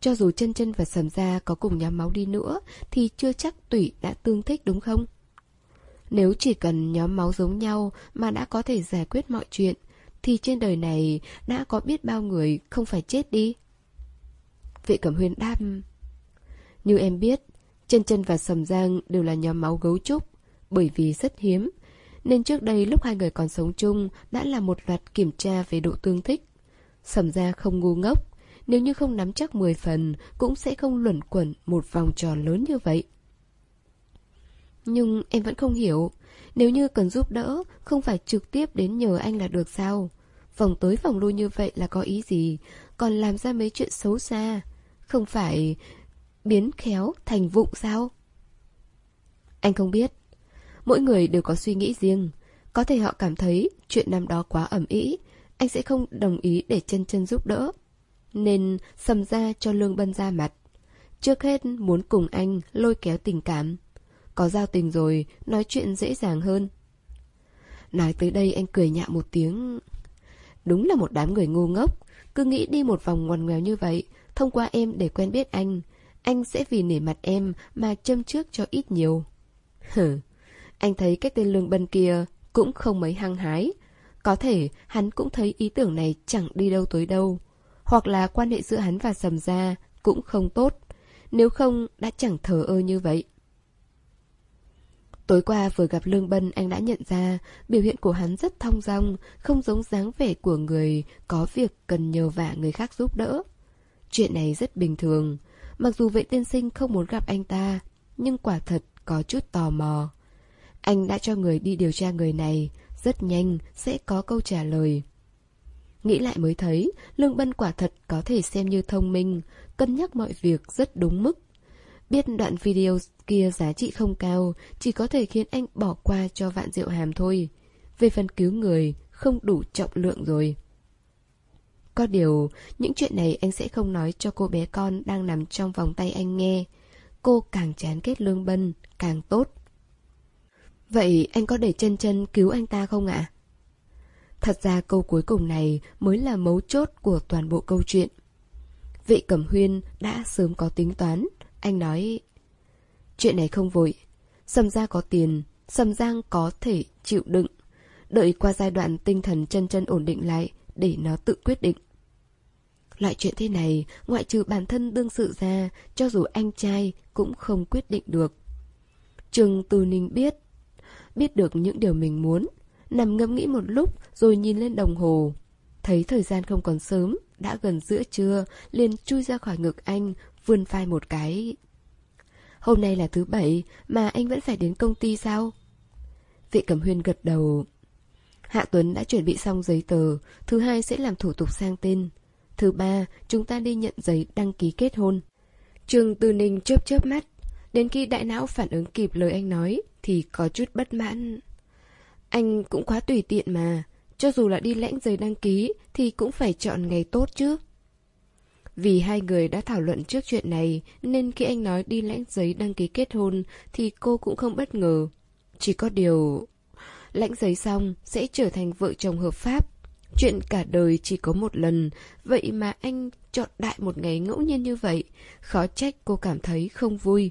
A: cho dù chân chân và sầm ra có cùng nhóm máu đi nữa thì chưa chắc tủy đã tương thích đúng không? Nếu chỉ cần nhóm máu giống nhau mà đã có thể giải quyết mọi chuyện thì trên đời này đã có biết bao người không phải chết đi. Vị Cẩm Huyên đáp Như em biết, chân chân và sầm giang đều là nhóm máu gấu trúc bởi vì rất hiếm nên trước đây lúc hai người còn sống chung đã là một loạt kiểm tra về độ tương thích. Sầm ra không ngu ngốc, nếu như không nắm chắc 10 phần cũng sẽ không luẩn quẩn một vòng tròn lớn như vậy. Nhưng em vẫn không hiểu, nếu như cần giúp đỡ, không phải trực tiếp đến nhờ anh là được sao? Vòng tới vòng lui như vậy là có ý gì? Còn làm ra mấy chuyện xấu xa, không phải biến khéo thành vụng sao? Anh không biết. Mỗi người đều có suy nghĩ riêng. Có thể họ cảm thấy chuyện năm đó quá ẩm ý, anh sẽ không đồng ý để chân chân giúp đỡ. Nên sầm ra cho Lương Bân ra mặt. Trước hết muốn cùng anh lôi kéo tình cảm. Có giao tình rồi, nói chuyện dễ dàng hơn. Nói tới đây anh cười nhạo một tiếng. Đúng là một đám người ngu ngốc, cứ nghĩ đi một vòng ngoằn ngoèo như vậy, thông qua em để quen biết anh. Anh sẽ vì nể mặt em mà châm trước cho ít nhiều. Hừ, anh thấy cái tên Lương Bân kia cũng không mấy hăng hái. Có thể hắn cũng thấy ý tưởng này chẳng đi đâu tới đâu. Hoặc là quan hệ giữa hắn và Sầm Gia cũng không tốt. Nếu không đã chẳng thờ ơ như vậy. Tối qua vừa gặp Lương Bân anh đã nhận ra biểu hiện của hắn rất thong dong, không giống dáng vẻ của người có việc cần nhờ vả người khác giúp đỡ. Chuyện này rất bình thường, mặc dù vệ tiên sinh không muốn gặp anh ta, nhưng quả thật có chút tò mò. Anh đã cho người đi điều tra người này, rất nhanh sẽ có câu trả lời. Nghĩ lại mới thấy, Lương Bân quả thật có thể xem như thông minh, cân nhắc mọi việc rất đúng mức. Biết đoạn video kia giá trị không cao, chỉ có thể khiến anh bỏ qua cho vạn diệu hàm thôi. Về phần cứu người, không đủ trọng lượng rồi. Có điều, những chuyện này anh sẽ không nói cho cô bé con đang nằm trong vòng tay anh nghe. Cô càng chán kết lương bân, càng tốt. Vậy anh có để chân chân cứu anh ta không ạ? Thật ra câu cuối cùng này mới là mấu chốt của toàn bộ câu chuyện. Vị Cẩm Huyên đã sớm có tính toán. Anh nói, chuyện này không vội. Sầm ra có tiền, Sầm Giang có thể chịu đựng. Đợi qua giai đoạn tinh thần chân chân ổn định lại để nó tự quyết định. Loại chuyện thế này, ngoại trừ bản thân đương sự ra, cho dù anh trai cũng không quyết định được. Trường Từ Ninh biết, biết được những điều mình muốn, nằm ngẫm nghĩ một lúc rồi nhìn lên đồng hồ. Thấy thời gian không còn sớm, đã gần giữa trưa, liền chui ra khỏi ngực anh, vươn vai một cái. Hôm nay là thứ bảy, mà anh vẫn phải đến công ty sao? Vị Cẩm Huyên gật đầu. Hạ Tuấn đã chuẩn bị xong giấy tờ, thứ hai sẽ làm thủ tục sang tên. Thứ ba, chúng ta đi nhận giấy đăng ký kết hôn. Trường tư Ninh chớp chớp mắt, đến khi đại não phản ứng kịp lời anh nói thì có chút bất mãn. Anh cũng quá tùy tiện mà, cho dù là đi lãnh giấy đăng ký thì cũng phải chọn ngày tốt chứ. Vì hai người đã thảo luận trước chuyện này nên khi anh nói đi lãnh giấy đăng ký kết hôn thì cô cũng không bất ngờ. Chỉ có điều... Lãnh giấy xong sẽ trở thành vợ chồng hợp pháp. Chuyện cả đời chỉ có một lần, vậy mà anh chọn đại một ngày ngẫu nhiên như vậy, khó trách cô cảm thấy không vui.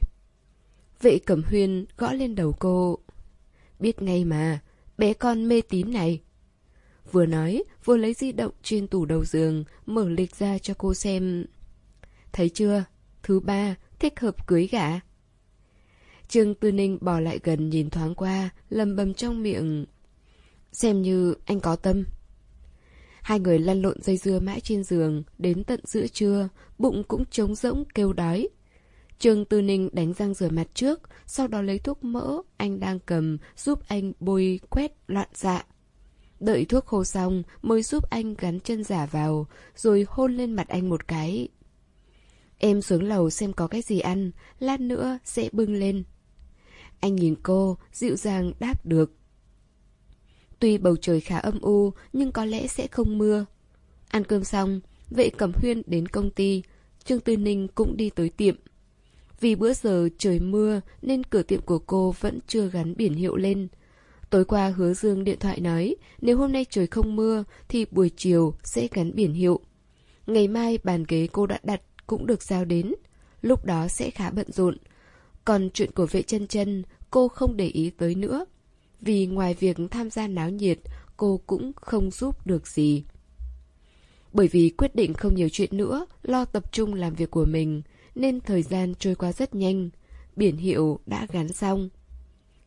A: Vệ Cẩm Huyên gõ lên đầu cô. Biết ngay mà, bé con mê tín này. Vừa nói, vừa lấy di động trên tủ đầu giường, mở lịch ra cho cô xem. Thấy chưa? Thứ ba, thích hợp cưới gả. Trương Tư Ninh bỏ lại gần nhìn thoáng qua, lầm bầm trong miệng. Xem như anh có tâm. Hai người lăn lộn dây dưa mãi trên giường, đến tận giữa trưa, bụng cũng trống rỗng kêu đói. Trương Tư Ninh đánh răng rửa mặt trước, sau đó lấy thuốc mỡ anh đang cầm giúp anh bôi quét loạn dạ. Đợi thuốc khô xong mới giúp anh gắn chân giả vào, rồi hôn lên mặt anh một cái. Em xuống lầu xem có cái gì ăn, lát nữa sẽ bưng lên. Anh nhìn cô, dịu dàng đáp được. Tuy bầu trời khá âm u, nhưng có lẽ sẽ không mưa. Ăn cơm xong, vệ cẩm huyên đến công ty, Trương Tư Ninh cũng đi tới tiệm. Vì bữa giờ trời mưa nên cửa tiệm của cô vẫn chưa gắn biển hiệu lên. Tối qua hứa Dương điện thoại nói nếu hôm nay trời không mưa thì buổi chiều sẽ gắn biển hiệu. Ngày mai bàn ghế cô đã đặt cũng được giao đến. Lúc đó sẽ khá bận rộn. Còn chuyện của vệ chân chân cô không để ý tới nữa. Vì ngoài việc tham gia náo nhiệt cô cũng không giúp được gì. Bởi vì quyết định không nhiều chuyện nữa, lo tập trung làm việc của mình, nên thời gian trôi qua rất nhanh. Biển hiệu đã gắn xong.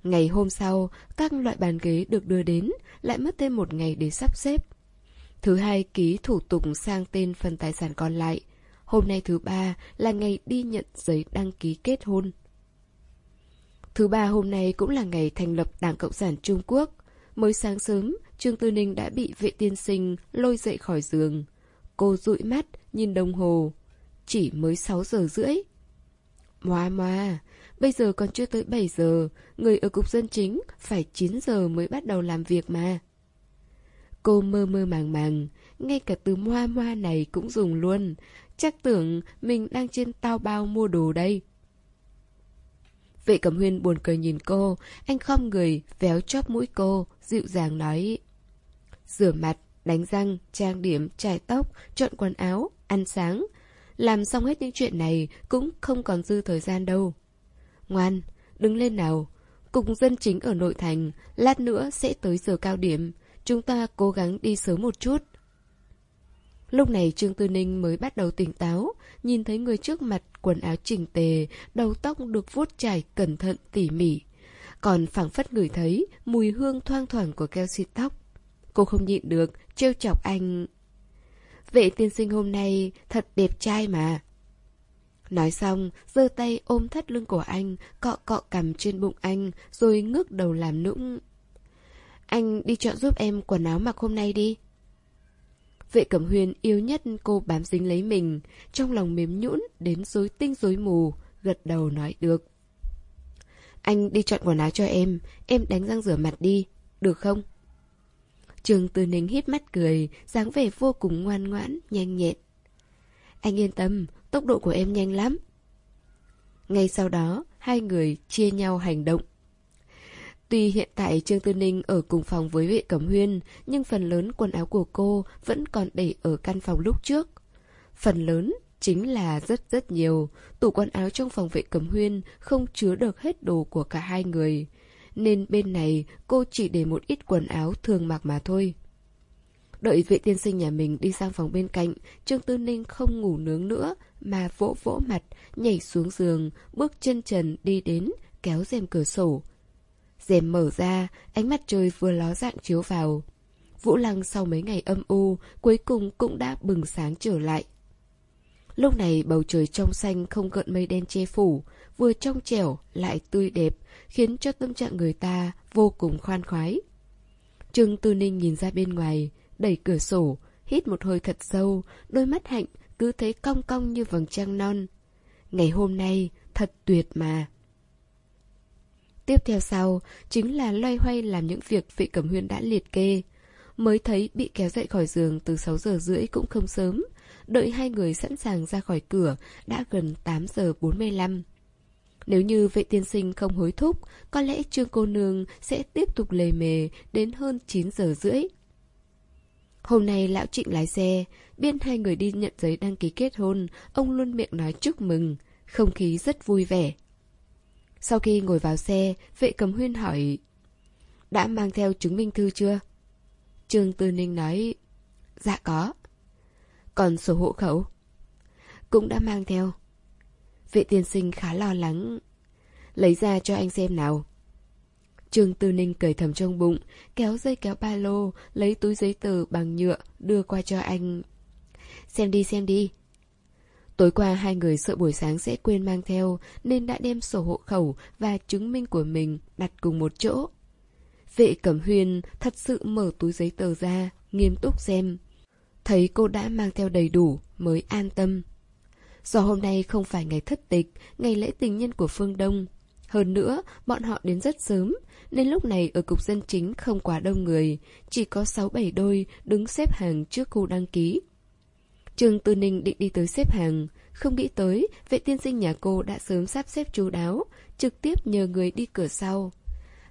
A: Ngày hôm sau, các loại bàn ghế được đưa đến, lại mất thêm một ngày để sắp xếp. Thứ hai ký thủ tục sang tên phần tài sản còn lại. Hôm nay thứ ba là ngày đi nhận giấy đăng ký kết hôn. Thứ ba hôm nay cũng là ngày thành lập Đảng Cộng sản Trung Quốc. Mới sáng sớm, Trương Tư Ninh đã bị vệ tiên sinh lôi dậy khỏi giường. Cô dụi mắt, nhìn đồng hồ. Chỉ mới 6 giờ rưỡi. Moa moa, bây giờ còn chưa tới 7 giờ, người ở cục dân chính phải 9 giờ mới bắt đầu làm việc mà. Cô mơ mơ màng màng, ngay cả từ moa moa này cũng dùng luôn. Chắc tưởng mình đang trên tao bao mua đồ đây. Vệ cẩm huyên buồn cười nhìn cô, anh khom người, véo chóp mũi cô, dịu dàng nói. Rửa mặt, đánh răng, trang điểm, chải tóc, chọn quần áo, ăn sáng. Làm xong hết những chuyện này cũng không còn dư thời gian đâu. Ngoan, đứng lên nào. Cục dân chính ở nội thành, lát nữa sẽ tới giờ cao điểm. Chúng ta cố gắng đi sớm một chút. Lúc này Trương Tư Ninh mới bắt đầu tỉnh táo, nhìn thấy người trước mặt quần áo chỉnh tề, đầu tóc được vuốt chải cẩn thận tỉ mỉ. Còn phảng phất ngửi thấy mùi hương thoang thoảng của keo xịt tóc. Cô không nhịn được, trêu chọc anh. Vệ tiên sinh hôm nay thật đẹp trai mà. Nói xong, giơ tay ôm thắt lưng của anh, cọ cọ cằm trên bụng anh, rồi ngước đầu làm nũng. Anh đi chọn giúp em quần áo mặc hôm nay đi. Vệ cẩm huyền yêu nhất cô bám dính lấy mình, trong lòng mềm nhũn đến rối tinh rối mù, gật đầu nói được. Anh đi chọn quần áo cho em, em đánh răng rửa mặt đi, được không? Trường Tư Ninh hít mắt cười, dáng vẻ vô cùng ngoan ngoãn, nhanh nhẹn. Anh yên tâm, tốc độ của em nhanh lắm. Ngay sau đó, hai người chia nhau hành động. Tuy hiện tại Trương Tư Ninh ở cùng phòng với vệ cẩm huyên, nhưng phần lớn quần áo của cô vẫn còn để ở căn phòng lúc trước. Phần lớn chính là rất rất nhiều, tủ quần áo trong phòng vệ cẩm huyên không chứa được hết đồ của cả hai người nên bên này cô chỉ để một ít quần áo thường mặc mà thôi. Đợi vệ tiên sinh nhà mình đi sang phòng bên cạnh, Trương Tư Ninh không ngủ nướng nữa, mà vỗ vỗ mặt, nhảy xuống giường, bước chân trần đi đến, kéo rèm cửa sổ. Rèm mở ra, ánh mặt trời vừa ló dạng chiếu vào. Vũ Lăng sau mấy ngày âm u, cuối cùng cũng đã bừng sáng trở lại. Lúc này bầu trời trong xanh không gợn mây đen che phủ, vừa trong trẻo lại tươi đẹp, khiến cho tâm trạng người ta vô cùng khoan khoái. Trương Tư Ninh nhìn ra bên ngoài, đẩy cửa sổ, hít một hơi thật sâu, đôi mắt hạnh cứ thấy cong cong như vầng trăng non. Ngày hôm nay thật tuyệt mà. Tiếp theo sau chính là loay hoay làm những việc vị cẩm huyên đã liệt kê. Mới thấy bị kéo dậy khỏi giường từ 6 giờ rưỡi cũng không sớm. Đợi hai người sẵn sàng ra khỏi cửa đã gần 8 giờ 45. Nếu như vệ tiên sinh không hối thúc, có lẽ trương cô nương sẽ tiếp tục lề mề đến hơn 9 giờ rưỡi. Hôm nay lão trịnh lái xe, biên hai người đi nhận giấy đăng ký kết hôn, ông luôn miệng nói chúc mừng, không khí rất vui vẻ. Sau khi ngồi vào xe, vệ cầm huyên hỏi Đã mang theo chứng minh thư chưa? Trương Tư Ninh nói Dạ có Còn sổ hộ khẩu? Cũng đã mang theo Vệ tiên sinh khá lo lắng. Lấy ra cho anh xem nào. Trương Tư Ninh cười thầm trong bụng, kéo dây kéo ba lô, lấy túi giấy tờ bằng nhựa, đưa qua cho anh. Xem đi xem đi. Tối qua hai người sợ buổi sáng sẽ quên mang theo nên đã đem sổ hộ khẩu và chứng minh của mình đặt cùng một chỗ. Vệ Cẩm Huyên thật sự mở túi giấy tờ ra, nghiêm túc xem. Thấy cô đã mang theo đầy đủ mới an tâm. Do hôm nay không phải ngày thất tịch, ngày lễ tình nhân của Phương Đông. Hơn nữa, bọn họ đến rất sớm, nên lúc này ở cục dân chính không quá đông người, chỉ có 6-7 đôi đứng xếp hàng trước khu đăng ký. Trương Tư Ninh định đi tới xếp hàng, không nghĩ tới vệ tiên sinh nhà cô đã sớm sắp xếp chú đáo, trực tiếp nhờ người đi cửa sau.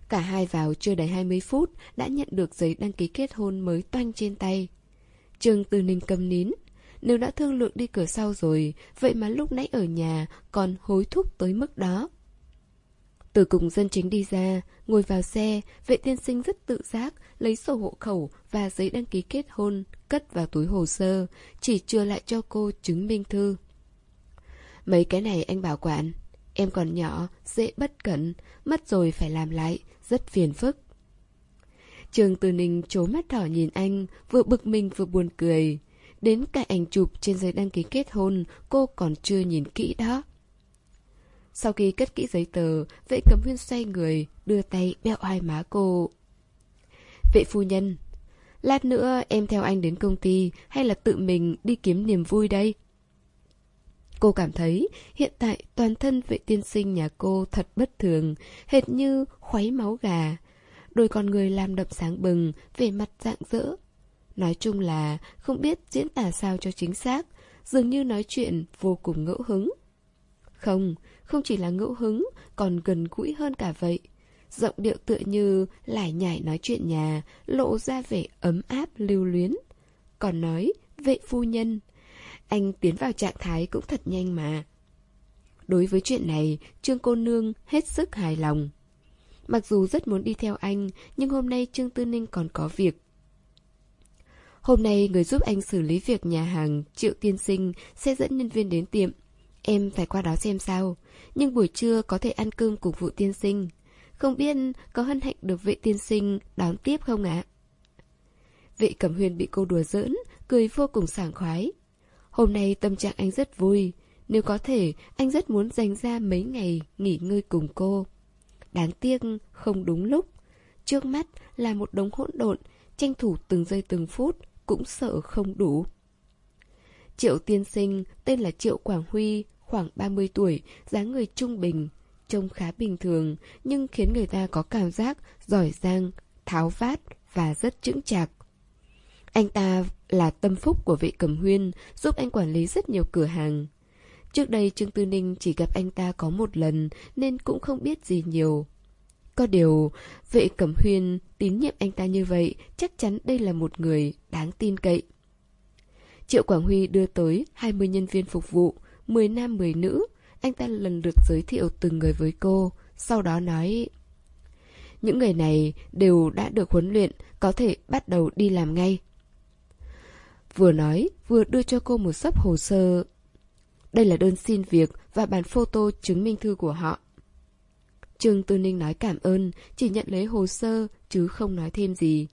A: Cả hai vào chưa đầy 20 phút đã nhận được giấy đăng ký kết hôn mới toanh trên tay. Trương Tư Ninh cầm nín. Nếu đã thương lượng đi cửa sau rồi, vậy mà lúc nãy ở nhà còn hối thúc tới mức đó. Từ cùng dân chính đi ra, ngồi vào xe, vệ tiên sinh rất tự giác, lấy sổ hộ khẩu và giấy đăng ký kết hôn, cất vào túi hồ sơ, chỉ chưa lại cho cô chứng minh thư. Mấy cái này anh bảo quản, em còn nhỏ, dễ bất cẩn, mất rồi phải làm lại, rất phiền phức. Trường Từ Ninh trố mắt đỏ nhìn anh, vừa bực mình vừa buồn cười. Đến cả ảnh chụp trên giấy đăng ký kết hôn, cô còn chưa nhìn kỹ đó. Sau khi cất kỹ giấy tờ, vệ cấm huyên xoay người, đưa tay bẹo hai má cô. Vệ phu nhân, lát nữa em theo anh đến công ty hay là tự mình đi kiếm niềm vui đây? Cô cảm thấy hiện tại toàn thân vệ tiên sinh nhà cô thật bất thường, hệt như khuấy máu gà. Đôi con người làm đậm sáng bừng, về mặt dạng dỡ. Nói chung là không biết diễn tả sao cho chính xác, dường như nói chuyện vô cùng ngẫu hứng. Không, không chỉ là ngẫu hứng, còn gần gũi hơn cả vậy. Giọng điệu tựa như lải nhải nói chuyện nhà, lộ ra vẻ ấm áp lưu luyến. Còn nói, vệ phu nhân, anh tiến vào trạng thái cũng thật nhanh mà. Đối với chuyện này, Trương Cô Nương hết sức hài lòng. Mặc dù rất muốn đi theo anh, nhưng hôm nay Trương Tư Ninh còn có việc. Hôm nay người giúp anh xử lý việc nhà hàng Triệu Tiên Sinh sẽ dẫn nhân viên đến tiệm. Em phải qua đó xem sao. Nhưng buổi trưa có thể ăn cơm cùng vụ tiên sinh. Không biết có hân hạnh được vệ tiên sinh đón tiếp không ạ? Vệ Cẩm Huyền bị cô đùa giỡn, cười vô cùng sảng khoái. Hôm nay tâm trạng anh rất vui. Nếu có thể, anh rất muốn dành ra mấy ngày nghỉ ngơi cùng cô. Đáng tiếc, không đúng lúc. Trước mắt là một đống hỗn độn, tranh thủ từng giây từng phút, cũng sợ không đủ. Triệu tiên sinh, tên là Triệu Quảng Huy, khoảng 30 tuổi, dáng người trung bình, trông khá bình thường, nhưng khiến người ta có cảm giác giỏi giang, tháo vát và rất chững chạc. Anh ta là tâm phúc của vệ cầm huyên, giúp anh quản lý rất nhiều cửa hàng. Trước đây Trương Tư Ninh chỉ gặp anh ta có một lần nên cũng không biết gì nhiều. Có điều, vệ cẩm huyên tín nhiệm anh ta như vậy, chắc chắn đây là một người đáng tin cậy. Triệu Quảng Huy đưa tới 20 nhân viên phục vụ, 10 nam 10 nữ. Anh ta lần lượt giới thiệu từng người với cô, sau đó nói... Những người này đều đã được huấn luyện, có thể bắt đầu đi làm ngay. Vừa nói, vừa đưa cho cô một sấp hồ sơ. Đây là đơn xin việc và bản photo chứng minh thư của họ. Trương Tư Ninh nói cảm ơn, chỉ nhận lấy hồ sơ chứ không nói thêm gì.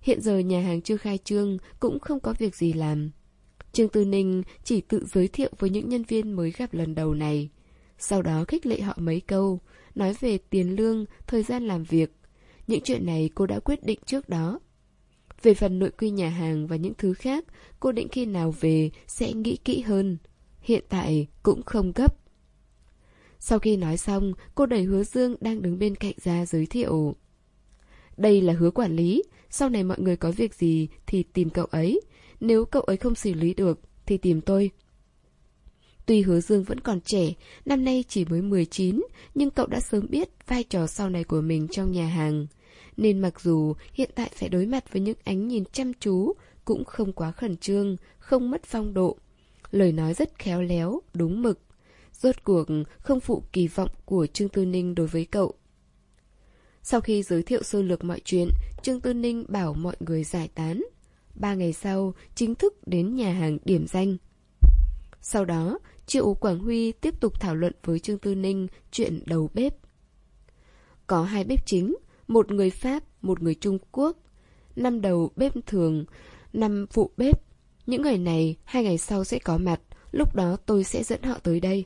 A: Hiện giờ nhà hàng chưa khai trương, cũng không có việc gì làm. Trương Tư Ninh chỉ tự giới thiệu với những nhân viên mới gặp lần đầu này. Sau đó khích lệ họ mấy câu, nói về tiền lương, thời gian làm việc. Những chuyện này cô đã quyết định trước đó. Về phần nội quy nhà hàng và những thứ khác, cô định khi nào về sẽ nghĩ kỹ hơn. Hiện tại cũng không gấp. Sau khi nói xong, cô đẩy hứa Dương đang đứng bên cạnh ra giới thiệu. Đây là hứa quản lý, sau này mọi người có việc gì thì tìm cậu ấy. Nếu cậu ấy không xử lý được thì tìm tôi. Tuy hứa Dương vẫn còn trẻ, năm nay chỉ mới 19, nhưng cậu đã sớm biết vai trò sau này của mình trong nhà hàng. Nên mặc dù hiện tại phải đối mặt với những ánh nhìn chăm chú, cũng không quá khẩn trương, không mất phong độ. Lời nói rất khéo léo, đúng mực. Rốt cuộc không phụ kỳ vọng của Trương Tư Ninh đối với cậu. Sau khi giới thiệu sơ lược mọi chuyện, Trương Tư Ninh bảo mọi người giải tán. Ba ngày sau, chính thức đến nhà hàng điểm danh. Sau đó, Triệu Quảng Huy tiếp tục thảo luận với Trương Tư Ninh chuyện đầu bếp. Có hai bếp chính, một người Pháp, một người Trung Quốc. Năm đầu bếp thường, năm phụ bếp. Những người này hai ngày sau sẽ có mặt, lúc đó tôi sẽ dẫn họ tới đây.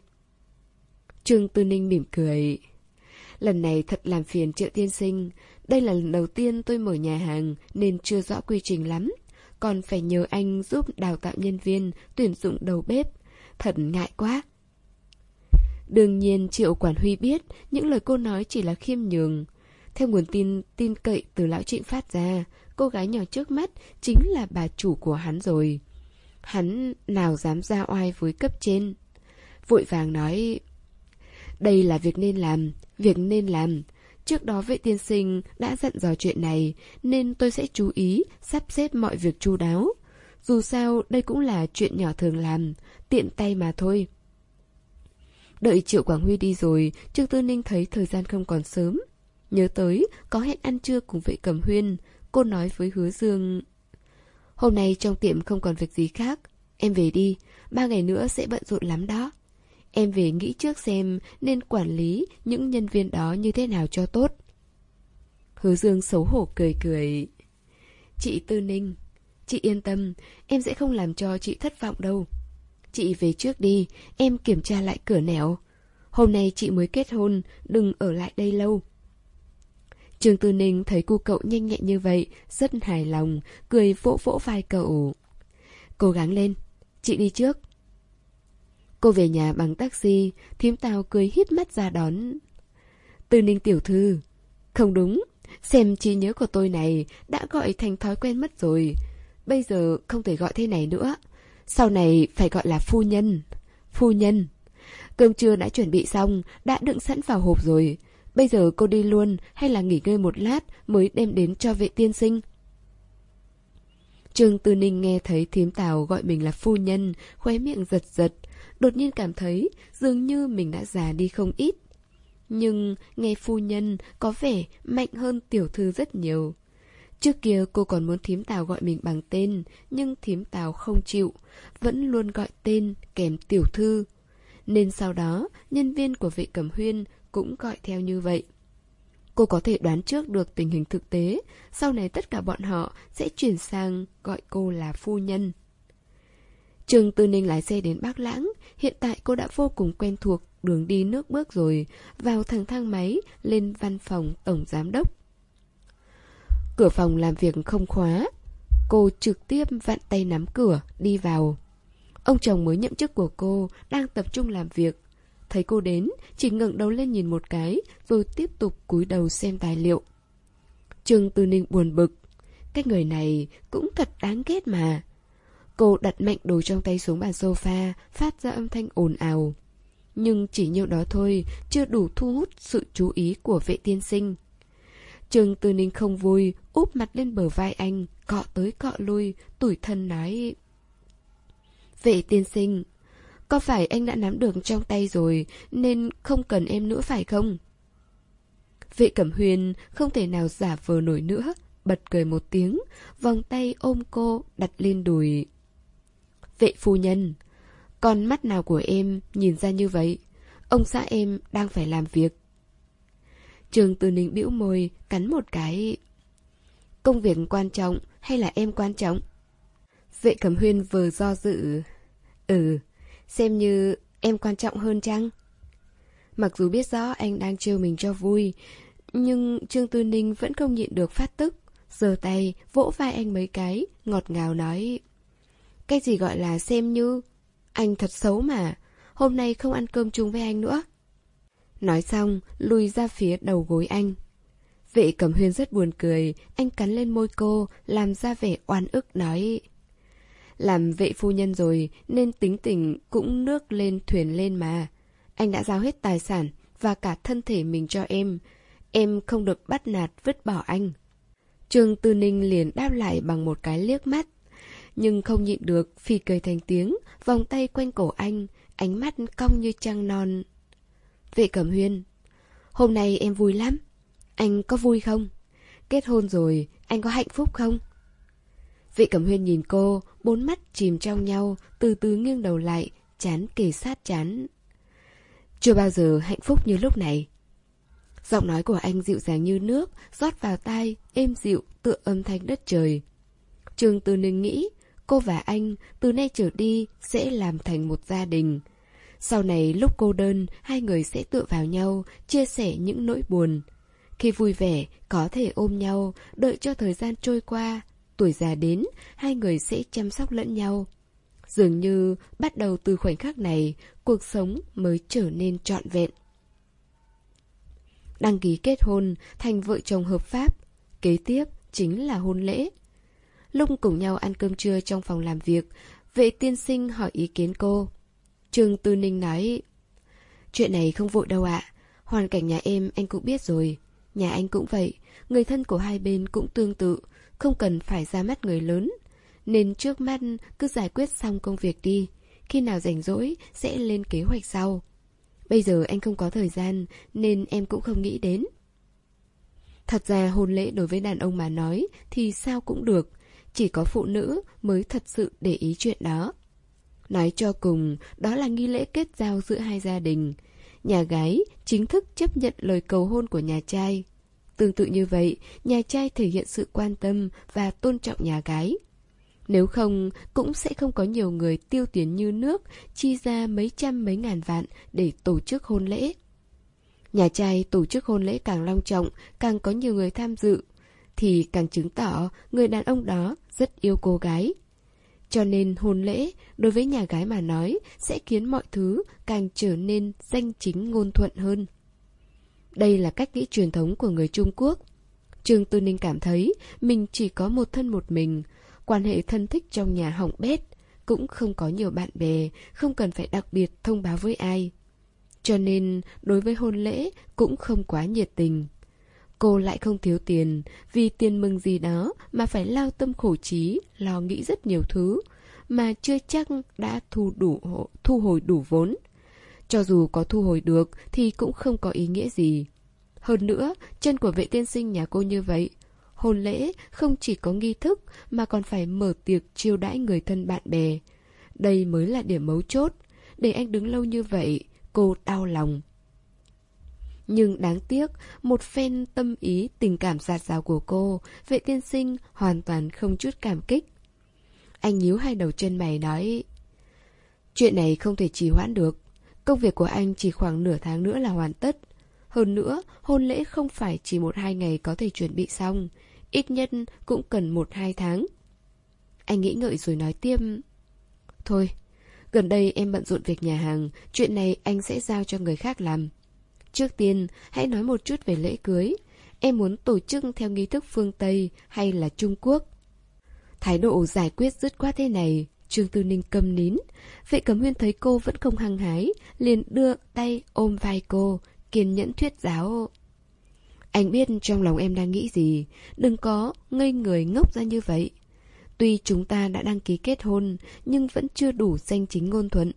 A: Trương Tư Ninh mỉm cười. Lần này thật làm phiền triệu tiên sinh. Đây là lần đầu tiên tôi mở nhà hàng nên chưa rõ quy trình lắm. Còn phải nhờ anh giúp đào tạo nhân viên, tuyển dụng đầu bếp. Thật ngại quá. Đương nhiên Triệu Quản Huy biết những lời cô nói chỉ là khiêm nhường. Theo nguồn tin tin cậy từ lão trịnh phát ra, cô gái nhỏ trước mắt chính là bà chủ của hắn rồi. Hắn nào dám ra oai với cấp trên. Vội vàng nói, đây là việc nên làm, việc nên làm. Trước đó vệ tiên sinh đã dặn dò chuyện này, nên tôi sẽ chú ý, sắp xếp mọi việc chu đáo. Dù sao, đây cũng là chuyện nhỏ thường làm, tiện tay mà thôi. Đợi Triệu Quảng Huy đi rồi, Trương Tư Ninh thấy thời gian không còn sớm. Nhớ tới, có hẹn ăn trưa cùng vệ cầm huyên. Cô nói với hứa Dương... Hôm nay trong tiệm không còn việc gì khác. Em về đi, ba ngày nữa sẽ bận rộn lắm đó. Em về nghĩ trước xem nên quản lý những nhân viên đó như thế nào cho tốt. Hứa Dương xấu hổ cười cười. Chị Tư Ninh, chị yên tâm, em sẽ không làm cho chị thất vọng đâu. Chị về trước đi, em kiểm tra lại cửa nẻo. Hôm nay chị mới kết hôn, đừng ở lại đây lâu. Trường Tư Ninh thấy cô cậu nhanh nhẹn như vậy, rất hài lòng, cười vỗ vỗ vai cậu. Cố gắng lên, chị đi trước. Cô về nhà bằng taxi, thím tao cười hít mắt ra đón. Tư Ninh tiểu thư. Không đúng, xem trí nhớ của tôi này đã gọi thành thói quen mất rồi. Bây giờ không thể gọi thế này nữa. Sau này phải gọi là phu nhân. Phu nhân. Cơm trưa đã chuẩn bị xong, đã đựng sẵn vào hộp rồi. Bây giờ cô đi luôn hay là nghỉ ngơi một lát mới đem đến cho vệ tiên sinh? Trương Tư Ninh nghe thấy thím Tào gọi mình là phu nhân, khóe miệng giật giật, đột nhiên cảm thấy dường như mình đã già đi không ít. Nhưng nghe phu nhân có vẻ mạnh hơn tiểu thư rất nhiều. Trước kia cô còn muốn thím Tào gọi mình bằng tên, nhưng thím Tào không chịu, vẫn luôn gọi tên kèm tiểu thư. Nên sau đó, nhân viên của vệ cẩm huyên cũng gọi theo như vậy. Cô có thể đoán trước được tình hình thực tế, sau này tất cả bọn họ sẽ chuyển sang gọi cô là phu nhân. Trường Tư Ninh lái xe đến Bác Lãng, hiện tại cô đã vô cùng quen thuộc đường đi nước bước rồi, vào thang thang máy lên văn phòng tổng giám đốc. Cửa phòng làm việc không khóa, cô trực tiếp vặn tay nắm cửa, đi vào. Ông chồng mới nhậm chức của cô đang tập trung làm việc, Thấy cô đến, chỉ ngẩng đầu lên nhìn một cái, rồi tiếp tục cúi đầu xem tài liệu. Trương Tư Ninh buồn bực. Cái người này cũng thật đáng ghét mà. Cô đặt mạnh đồ trong tay xuống bàn sofa, phát ra âm thanh ồn ào. Nhưng chỉ nhiêu đó thôi, chưa đủ thu hút sự chú ý của vệ tiên sinh. Trương Tư Ninh không vui, úp mặt lên bờ vai anh, cọ tới cọ lui, tủi thân nói... Vệ tiên sinh, có phải anh đã nắm được trong tay rồi Nên không cần em nữa phải không Vệ cẩm huyền Không thể nào giả vờ nổi nữa Bật cười một tiếng Vòng tay ôm cô đặt lên đùi Vệ phu nhân Con mắt nào của em nhìn ra như vậy Ông xã em đang phải làm việc Trường Từ Ninh bĩu môi Cắn một cái Công việc quan trọng hay là em quan trọng Vệ cẩm huyên vừa do dự Ừ Xem như em quan trọng hơn chăng? Mặc dù biết rõ anh đang trêu mình cho vui, nhưng Trương Tư Ninh vẫn không nhịn được phát tức. giơ tay, vỗ vai anh mấy cái, ngọt ngào nói. Cái gì gọi là xem như? Anh thật xấu mà, hôm nay không ăn cơm chung với anh nữa. Nói xong, lùi ra phía đầu gối anh. Vệ cẩm huyên rất buồn cười, anh cắn lên môi cô, làm ra vẻ oan ức nói... Làm vệ phu nhân rồi nên tính tình cũng nước lên thuyền lên mà. Anh đã giao hết tài sản và cả thân thể mình cho em. Em không được bắt nạt vứt bỏ anh. Trương Tư Ninh liền đáp lại bằng một cái liếc mắt. Nhưng không nhịn được, phi cười thành tiếng, vòng tay quanh cổ anh, ánh mắt cong như trăng non. Vệ Cẩm Huyên, hôm nay em vui lắm. Anh có vui không? Kết hôn rồi, anh có hạnh phúc không? Vị Cẩm Huyên nhìn cô, bốn mắt chìm trong nhau, từ từ nghiêng đầu lại, chán kề sát chán. Chưa bao giờ hạnh phúc như lúc này. Giọng nói của anh dịu dàng như nước, rót vào tai, êm dịu, tựa âm thanh đất trời. Trường Từ Ninh nghĩ, cô và anh từ nay trở đi sẽ làm thành một gia đình. Sau này lúc cô đơn, hai người sẽ tựa vào nhau, chia sẻ những nỗi buồn. Khi vui vẻ, có thể ôm nhau, đợi cho thời gian trôi qua. Tuổi già đến, hai người sẽ chăm sóc lẫn nhau. Dường như bắt đầu từ khoảnh khắc này, cuộc sống mới trở nên trọn vẹn. Đăng ký kết hôn, thành vợ chồng hợp pháp. Kế tiếp chính là hôn lễ. Lúc cùng nhau ăn cơm trưa trong phòng làm việc, vệ tiên sinh hỏi ý kiến cô. Trương Tư Ninh nói, Chuyện này không vội đâu ạ, hoàn cảnh nhà em anh cũng biết rồi. Nhà anh cũng vậy, người thân của hai bên cũng tương tự, không cần phải ra mắt người lớn. Nên trước mắt cứ giải quyết xong công việc đi, khi nào rảnh rỗi sẽ lên kế hoạch sau. Bây giờ anh không có thời gian nên em cũng không nghĩ đến. Thật ra hôn lễ đối với đàn ông mà nói thì sao cũng được, chỉ có phụ nữ mới thật sự để ý chuyện đó. Nói cho cùng, đó là nghi lễ kết giao giữa hai gia đình. Nhà gái chính thức chấp nhận lời cầu hôn của nhà trai. Tương tự như vậy, nhà trai thể hiện sự quan tâm và tôn trọng nhà gái. Nếu không, cũng sẽ không có nhiều người tiêu tiền như nước, chi ra mấy trăm mấy ngàn vạn để tổ chức hôn lễ. Nhà trai tổ chức hôn lễ càng long trọng, càng có nhiều người tham dự, thì càng chứng tỏ người đàn ông đó rất yêu cô gái. Cho nên hôn lễ, đối với nhà gái mà nói, sẽ khiến mọi thứ càng trở nên danh chính ngôn thuận hơn. Đây là cách nghĩ truyền thống của người Trung Quốc. Trương Tư Ninh cảm thấy mình chỉ có một thân một mình, quan hệ thân thích trong nhà hỏng bét, cũng không có nhiều bạn bè, không cần phải đặc biệt thông báo với ai. Cho nên, đối với hôn lễ cũng không quá nhiệt tình. Cô lại không thiếu tiền, vì tiền mừng gì đó mà phải lao tâm khổ trí, lo nghĩ rất nhiều thứ, mà chưa chắc đã thu đủ thu hồi đủ vốn. Cho dù có thu hồi được thì cũng không có ý nghĩa gì. Hơn nữa, chân của vệ tiên sinh nhà cô như vậy. Hôn lễ không chỉ có nghi thức mà còn phải mở tiệc chiêu đãi người thân bạn bè. Đây mới là điểm mấu chốt. Để anh đứng lâu như vậy, cô đau lòng. Nhưng đáng tiếc, một phen tâm ý tình cảm giạt rào của cô, vệ tiên sinh hoàn toàn không chút cảm kích. Anh nhíu hai đầu chân mày nói Chuyện này không thể trì hoãn được. Công việc của anh chỉ khoảng nửa tháng nữa là hoàn tất. Hơn nữa, hôn lễ không phải chỉ một hai ngày có thể chuẩn bị xong. Ít nhất cũng cần một hai tháng. Anh nghĩ ngợi rồi nói tiếp Thôi, gần đây em bận rộn việc nhà hàng Chuyện này anh sẽ giao cho người khác làm. Trước tiên, hãy nói một chút về lễ cưới Em muốn tổ chức theo nghi thức phương Tây hay là Trung Quốc Thái độ giải quyết dứt khoát thế này, Trương Tư Ninh cầm nín. Vệ Cẩm Huyên thấy cô vẫn không hăng hái, liền đưa tay ôm vai cô, kiên nhẫn thuyết giáo. Anh biết trong lòng em đang nghĩ gì, đừng có ngây người ngốc ra như vậy. Tuy chúng ta đã đăng ký kết hôn, nhưng vẫn chưa đủ danh chính ngôn thuận.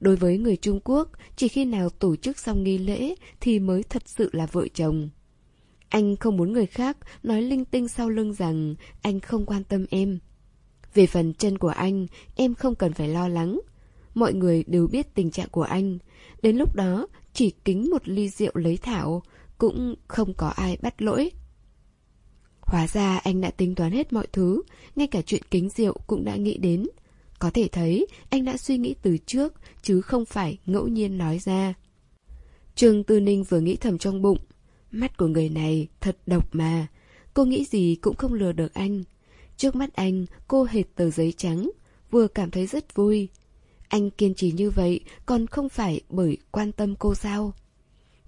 A: Đối với người Trung Quốc, chỉ khi nào tổ chức xong nghi lễ thì mới thật sự là vợ chồng. Anh không muốn người khác nói linh tinh sau lưng rằng anh không quan tâm em. Về phần chân của anh, em không cần phải lo lắng. Mọi người đều biết tình trạng của anh. Đến lúc đó, chỉ kính một ly rượu lấy thảo, cũng không có ai bắt lỗi. Hóa ra anh đã tính toán hết mọi thứ, ngay cả chuyện kính rượu cũng đã nghĩ đến. Có thể thấy anh đã suy nghĩ từ trước, chứ không phải ngẫu nhiên nói ra. Trương Tư Ninh vừa nghĩ thầm trong bụng, Mắt của người này thật độc mà. Cô nghĩ gì cũng không lừa được anh. Trước mắt anh, cô hệt tờ giấy trắng, vừa cảm thấy rất vui. Anh kiên trì như vậy còn không phải bởi quan tâm cô sao?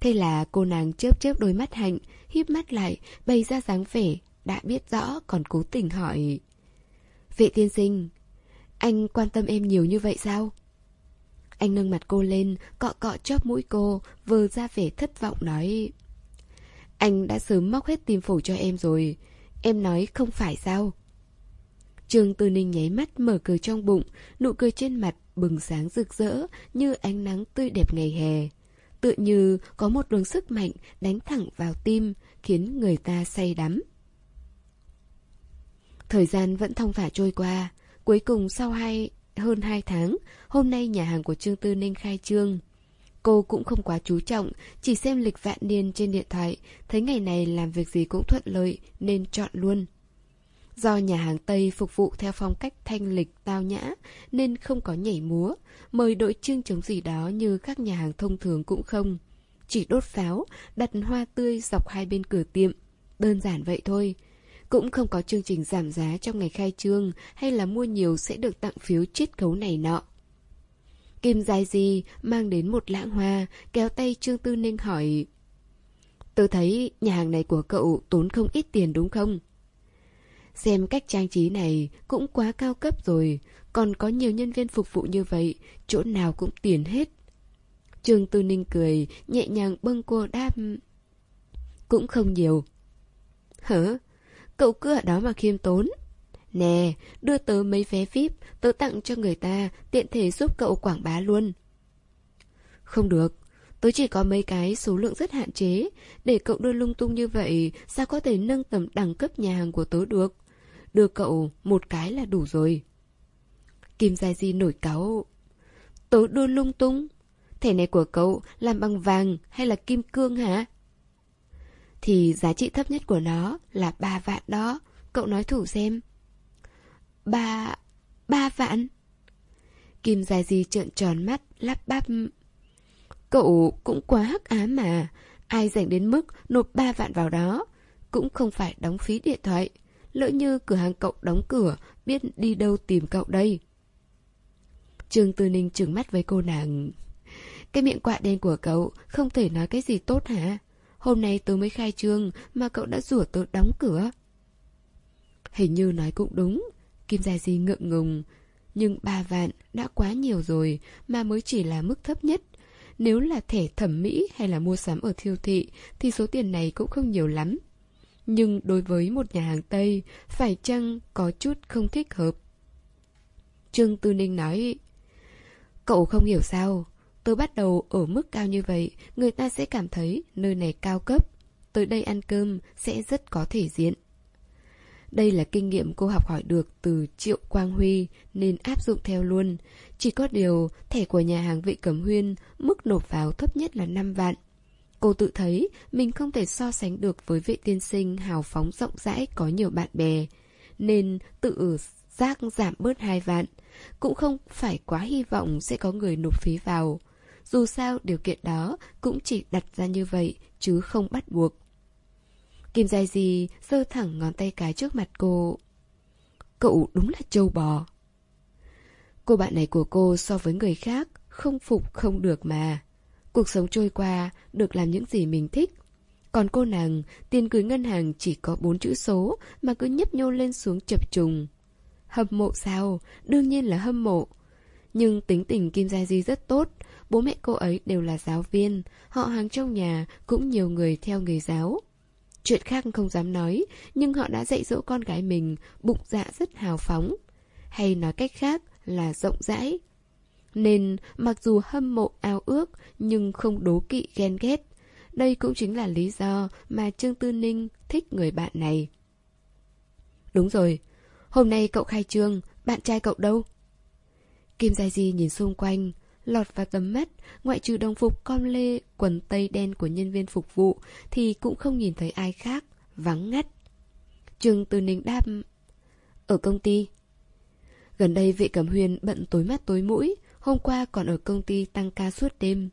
A: Thế là cô nàng chớp chớp đôi mắt hạnh, híp mắt lại, bày ra dáng vẻ, đã biết rõ còn cố tình hỏi. Vệ tiên sinh, anh quan tâm em nhiều như vậy sao? Anh nâng mặt cô lên, cọ cọ chóp mũi cô, vờ ra vẻ thất vọng nói... Anh đã sớm móc hết tim phổi cho em rồi. Em nói không phải sao? trường Tư Ninh nháy mắt mở cười trong bụng, nụ cười trên mặt bừng sáng rực rỡ như ánh nắng tươi đẹp ngày hè. Tựa như có một luồng sức mạnh đánh thẳng vào tim, khiến người ta say đắm. Thời gian vẫn thong thả trôi qua, cuối cùng sau hai hơn hai tháng, hôm nay nhà hàng của Trương Tư Ninh khai trương. Cô cũng không quá chú trọng, chỉ xem lịch vạn niên trên điện thoại, thấy ngày này làm việc gì cũng thuận lợi nên chọn luôn. Do nhà hàng Tây phục vụ theo phong cách thanh lịch tao nhã nên không có nhảy múa, mời đội chương chống gì đó như các nhà hàng thông thường cũng không. Chỉ đốt pháo, đặt hoa tươi dọc hai bên cửa tiệm. Đơn giản vậy thôi. Cũng không có chương trình giảm giá trong ngày khai trương hay là mua nhiều sẽ được tặng phiếu chiết khấu này nọ. Kim dài gì mang đến một lãng hoa, kéo tay Trương Tư Ninh hỏi Tôi thấy nhà hàng này của cậu tốn không ít tiền đúng không? Xem cách trang trí này cũng quá cao cấp rồi, còn có nhiều nhân viên phục vụ như vậy, chỗ nào cũng tiền hết. Trương Tư Ninh cười, nhẹ nhàng bâng cô đáp. Cũng không nhiều. Hả? Cậu cứ ở đó mà khiêm tốn. Nè, đưa tớ mấy vé VIP, tớ tặng cho người ta, tiện thể giúp cậu quảng bá luôn. Không được, tớ chỉ có mấy cái số lượng rất hạn chế. Để cậu đưa lung tung như vậy, sao có thể nâng tầm đẳng cấp nhà hàng của tớ được? Đưa cậu một cái là đủ rồi. Kim Gia Di nổi cáu. Tớ đưa lung tung. Thẻ này của cậu làm bằng vàng hay là kim cương hả? Thì giá trị thấp nhất của nó là ba vạn đó. Cậu nói thử xem. Ba... ba vạn? Kim Gia Di trợn tròn mắt, lắp bắp. Cậu cũng quá hắc ám mà. Ai dành đến mức nộp ba vạn vào đó. Cũng không phải đóng phí điện thoại. Lỡ như cửa hàng cậu đóng cửa, biết đi đâu tìm cậu đây. Trương Tư Ninh trừng mắt với cô nàng. Cái miệng quạ đen của cậu không thể nói cái gì tốt hả? Hôm nay tớ mới khai trương mà cậu đã rủa tớ đóng cửa. Hình như nói cũng đúng. Kim Gia Di ngượng ngùng. Nhưng ba vạn đã quá nhiều rồi mà mới chỉ là mức thấp nhất. Nếu là thẻ thẩm mỹ hay là mua sắm ở thiêu thị thì số tiền này cũng không nhiều lắm. Nhưng đối với một nhà hàng Tây, phải chăng có chút không thích hợp? Trương Tư Ninh nói, Cậu không hiểu sao, tôi bắt đầu ở mức cao như vậy, người ta sẽ cảm thấy nơi này cao cấp. Tới đây ăn cơm sẽ rất có thể diện. Đây là kinh nghiệm cô học hỏi được từ Triệu Quang Huy nên áp dụng theo luôn. Chỉ có điều, thẻ của nhà hàng Vị Cẩm Huyên mức nộp vào thấp nhất là 5 vạn. Cô tự thấy mình không thể so sánh được với vị tiên sinh hào phóng rộng rãi có nhiều bạn bè, nên tự giác giảm bớt hai vạn. Cũng không phải quá hy vọng sẽ có người nộp phí vào. Dù sao điều kiện đó cũng chỉ đặt ra như vậy chứ không bắt buộc. Kim Giai Di giơ thẳng ngón tay cái trước mặt cô. Cậu đúng là trâu bò. Cô bạn này của cô so với người khác không phục không được mà. Cuộc sống trôi qua, được làm những gì mình thích. Còn cô nàng, tiền gửi ngân hàng chỉ có bốn chữ số mà cứ nhấp nhô lên xuống chập trùng. Hâm mộ sao? Đương nhiên là hâm mộ. Nhưng tính tình Kim Gia Di rất tốt, bố mẹ cô ấy đều là giáo viên, họ hàng trong nhà cũng nhiều người theo nghề giáo. Chuyện khác không dám nói, nhưng họ đã dạy dỗ con gái mình bụng dạ rất hào phóng. Hay nói cách khác là rộng rãi, nên mặc dù hâm mộ ao ước nhưng không đố kỵ ghen ghét. Đây cũng chính là lý do mà Trương Tư Ninh thích người bạn này. Đúng rồi, hôm nay cậu khai trương, bạn trai cậu đâu? Kim giai Di nhìn xung quanh, lọt vào tầm mắt, ngoại trừ đồng phục com lê, quần tây đen của nhân viên phục vụ thì cũng không nhìn thấy ai khác, vắng ngắt. Trương từ Ninh đáp, ở công ty. Gần đây vệ cẩm huyền bận tối mắt tối mũi, Hôm qua còn ở công ty tăng ca suốt đêm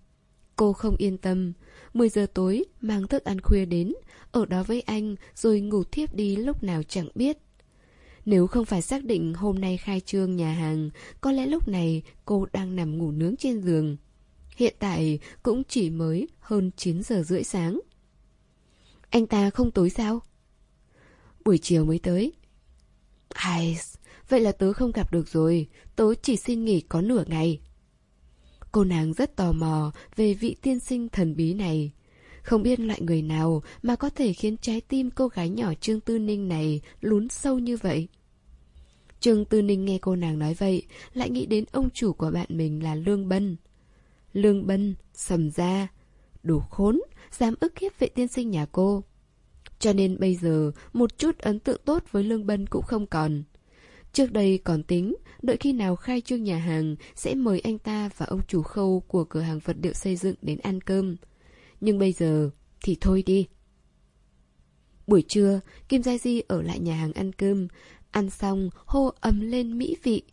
A: Cô không yên tâm 10 giờ tối mang thức ăn khuya đến Ở đó với anh Rồi ngủ thiếp đi lúc nào chẳng biết nếu không phải xác định hôm nay khai trương nhà hàng Có lẽ lúc này cô đang nằm ngủ nướng trên giường. Hiện tại cũng chỉ mới hơn 9 giờ rưỡi sáng. Anh ta không tối sao? Buổi chiều mới tới. Ai, vậy là tớ không gặp được rồi. Tớ chỉ xin nghỉ có nửa ngày. Cô nàng rất tò mò về vị tiên sinh thần bí này. Không biết loại người nào mà có thể khiến trái tim cô gái nhỏ Trương Tư Ninh này lún sâu như vậy. Trương Tư Ninh nghe cô nàng nói vậy, lại nghĩ đến ông chủ của bạn mình là Lương Bân. Lương Bân, sầm ra, đủ khốn, dám ức hiếp vệ tiên sinh nhà cô. Cho nên bây giờ, một chút ấn tượng tốt với Lương Bân cũng không còn. Trước đây còn tính, đợi khi nào khai trương nhà hàng sẽ mời anh ta và ông chủ khâu của cửa hàng vật liệu xây dựng đến ăn cơm. Nhưng bây giờ thì thôi đi. Buổi trưa, Kim Gia Di ở lại nhà hàng ăn cơm. Ăn xong, hô ấm lên mỹ vị.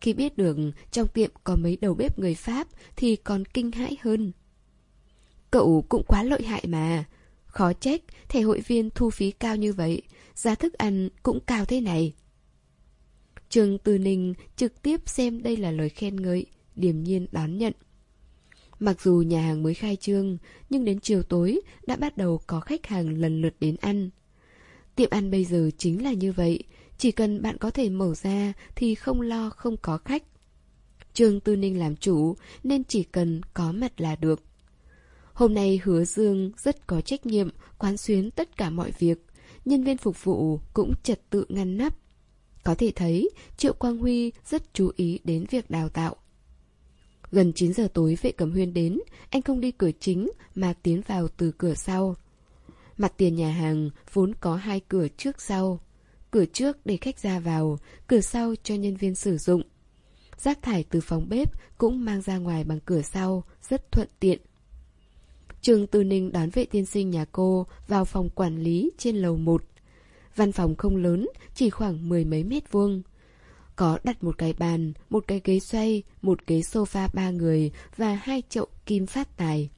A: Khi biết được trong tiệm có mấy đầu bếp người Pháp thì còn kinh hãi hơn. Cậu cũng quá lợi hại mà. Khó trách, thẻ hội viên thu phí cao như vậy, giá thức ăn cũng cao thế này. Trường Từ Ninh trực tiếp xem đây là lời khen ngợi, điềm nhiên đón nhận. Mặc dù nhà hàng mới khai trương, nhưng đến chiều tối đã bắt đầu có khách hàng lần lượt đến ăn. Tiệm ăn bây giờ chính là như vậy, chỉ cần bạn có thể mở ra thì không lo không có khách. Trương Tư Ninh làm chủ nên chỉ cần có mặt là được. Hôm nay hứa Dương rất có trách nhiệm quán xuyến tất cả mọi việc. Nhân viên phục vụ cũng trật tự ngăn nắp. Có thể thấy Triệu Quang Huy rất chú ý đến việc đào tạo. Gần 9 giờ tối vệ cầm huyên đến, anh không đi cửa chính mà tiến vào từ cửa sau. Mặt tiền nhà hàng vốn có hai cửa trước sau. Cửa trước để khách ra vào, cửa sau cho nhân viên sử dụng. Rác thải từ phòng bếp cũng mang ra ngoài bằng cửa sau, rất thuận tiện. Trường tư Ninh đón vệ tiên sinh nhà cô vào phòng quản lý trên lầu 1. Văn phòng không lớn, chỉ khoảng mười mấy mét vuông. Có đặt một cái bàn, một cái ghế xoay, một ghế sofa ba người và hai chậu kim phát tài.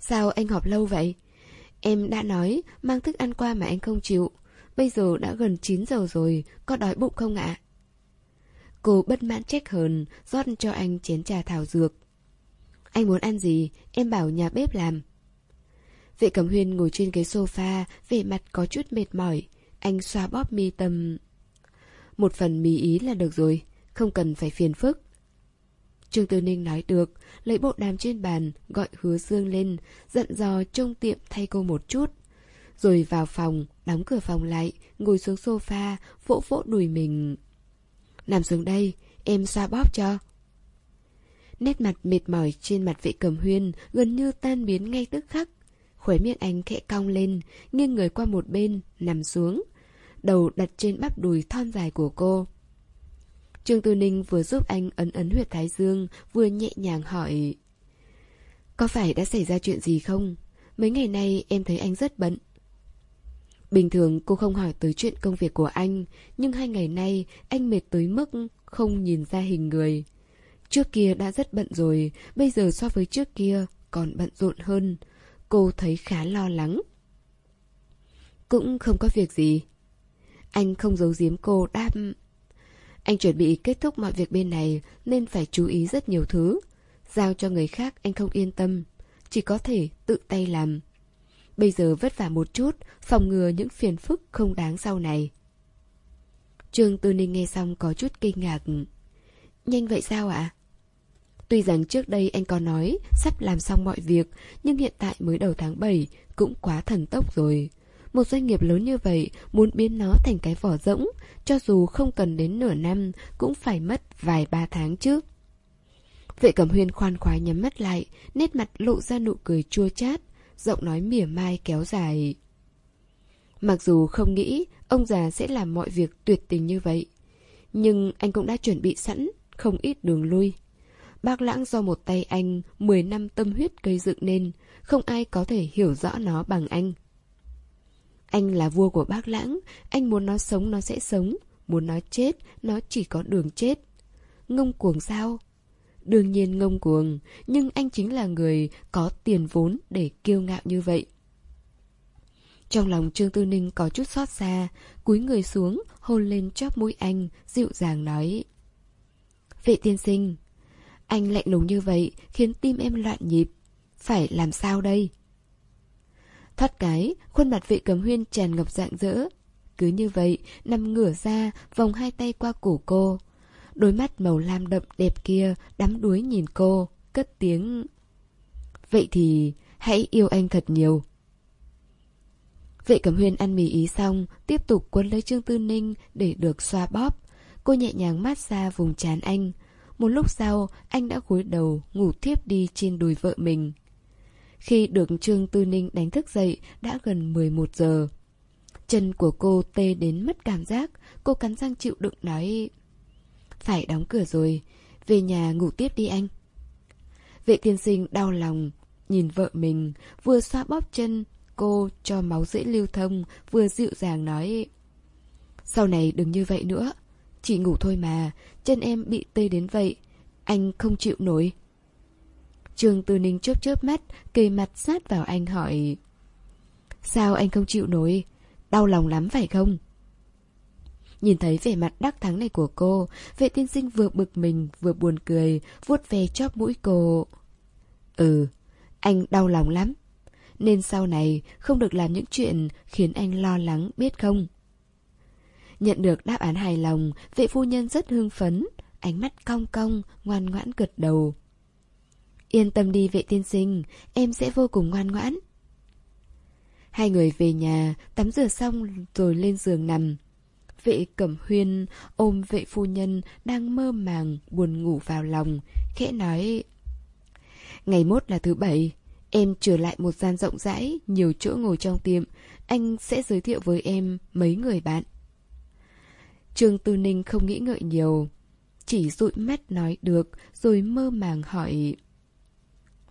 A: Sao anh họp lâu vậy? Em đã nói mang thức ăn qua mà anh không chịu. Bây giờ đã gần 9 giờ rồi, có đói bụng không ạ? Cô bất mãn trách hờn, rót cho anh chén trà thảo dược. Anh muốn ăn gì, em bảo nhà bếp làm. Vệ cẩm huyên ngồi trên ghế sofa, vẻ mặt có chút mệt mỏi. Anh xoa bóp mi tâm. Một phần mì ý là được rồi, không cần phải phiền phức. Trương Tư Ninh nói được, lấy bộ đàm trên bàn, gọi hứa dương lên, dặn dò trông tiệm thay cô một chút. Rồi vào phòng, đóng cửa phòng lại, ngồi xuống sofa, vỗ vỗ đùi mình. Nằm xuống đây, em xoa bóp cho. Nét mặt mệt mỏi trên mặt vệ cầm huyên gần như tan biến ngay tức khắc. Khóe miệng anh khẽ cong lên, nghiêng người qua một bên, nằm xuống. Đầu đặt trên bắp đùi thon dài của cô. Trương Tư Ninh vừa giúp anh ấn ấn huyệt thái dương, vừa nhẹ nhàng hỏi. Có phải đã xảy ra chuyện gì không? Mấy ngày nay em thấy anh rất bận. Bình thường cô không hỏi tới chuyện công việc của anh, nhưng hai ngày nay anh mệt tới mức không nhìn ra hình người. Trước kia đã rất bận rồi, bây giờ so với trước kia còn bận rộn hơn. Cô thấy khá lo lắng. Cũng không có việc gì. Anh không giấu giếm cô đáp... Anh chuẩn bị kết thúc mọi việc bên này nên phải chú ý rất nhiều thứ. Giao cho người khác anh không yên tâm, chỉ có thể tự tay làm. Bây giờ vất vả một chút, phòng ngừa những phiền phức không đáng sau này. Trương Tư Ninh nghe xong có chút kinh ngạc. Nhanh vậy sao ạ? Tuy rằng trước đây anh có nói sắp làm xong mọi việc, nhưng hiện tại mới đầu tháng 7 cũng quá thần tốc rồi. Một doanh nghiệp lớn như vậy muốn biến nó thành cái vỏ rỗng, cho dù không cần đến nửa năm cũng phải mất vài ba tháng chứ. Vệ Cẩm Huyên khoan khoái nhắm mắt lại, nét mặt lộ ra nụ cười chua chát, giọng nói mỉa mai kéo dài. Mặc dù không nghĩ ông già sẽ làm mọi việc tuyệt tình như vậy, nhưng anh cũng đã chuẩn bị sẵn, không ít đường lui. Bác lãng do một tay anh 10 năm tâm huyết gây dựng nên, không ai có thể hiểu rõ nó bằng anh. Anh là vua của bác lãng, anh muốn nó sống nó sẽ sống, muốn nó chết, nó chỉ có đường chết. Ngông cuồng sao? Đương nhiên ngông cuồng, nhưng anh chính là người có tiền vốn để kiêu ngạo như vậy. Trong lòng Trương Tư Ninh có chút xót xa, cúi người xuống, hôn lên chóp mũi anh, dịu dàng nói. Vệ tiên sinh, anh lạnh lùng như vậy khiến tim em loạn nhịp. Phải làm sao đây? Thoát cái, khuôn mặt vệ cầm huyên tràn ngập dạng dỡ. Cứ như vậy, nằm ngửa ra, vòng hai tay qua cổ cô. Đôi mắt màu lam đậm đẹp kia đắm đuối nhìn cô, cất tiếng. Vậy thì hãy yêu anh thật nhiều. Vệ cầm Huyên ăn mì ý xong, tiếp tục quấn lấy Trương Tư Ninh để được xoa bóp. Cô nhẹ nhàng mát xa vùng trán anh. Một lúc sau, anh đã cúi đầu ngủ thiếp đi trên đùi vợ mình. Khi được Trương Tư Ninh đánh thức dậy, đã gần 11 giờ. Chân của cô tê đến mất cảm giác, cô cắn răng chịu đựng nói... Phải đóng cửa rồi, về nhà ngủ tiếp đi anh. Vệ tiên sinh đau lòng, nhìn vợ mình, vừa xoa bóp chân, cô cho máu dễ lưu thông, vừa dịu dàng nói... Sau này đừng như vậy nữa. Chỉ ngủ thôi mà, chân em bị tê đến vậy. Anh không chịu nổi. Trương Tư Ninh chớp chớp mắt, kề mặt sát vào anh hỏi. Sao anh không chịu nổi? Đau lòng lắm phải không? Nhìn thấy vẻ mặt đắc thắng này của cô, vệ tiên sinh vừa bực mình vừa buồn cười, vuốt về chóp mũi cô. Ừ, anh đau lòng lắm. Nên sau này không được làm những chuyện khiến anh lo lắng biết không? Nhận được đáp án hài lòng, vệ phu nhân rất hưng phấn, ánh mắt cong cong, ngoan ngoãn gật đầu. Yên tâm đi vệ tiên sinh, em sẽ vô cùng ngoan ngoãn. Hai người về nhà, tắm rửa xong rồi lên giường nằm. Vệ cẩm huyên ôm vệ phu nhân đang mơ màng, buồn ngủ vào lòng, khẽ nói... Ngày mốt là thứ bảy, em trở lại một gian rộng rãi, nhiều chỗ ngồi trong tiệm, anh sẽ giới thiệu với em mấy người bạn. Trương Tư Ninh không nghĩ ngợi nhiều, chỉ dụi mắt nói được rồi mơ màng hỏi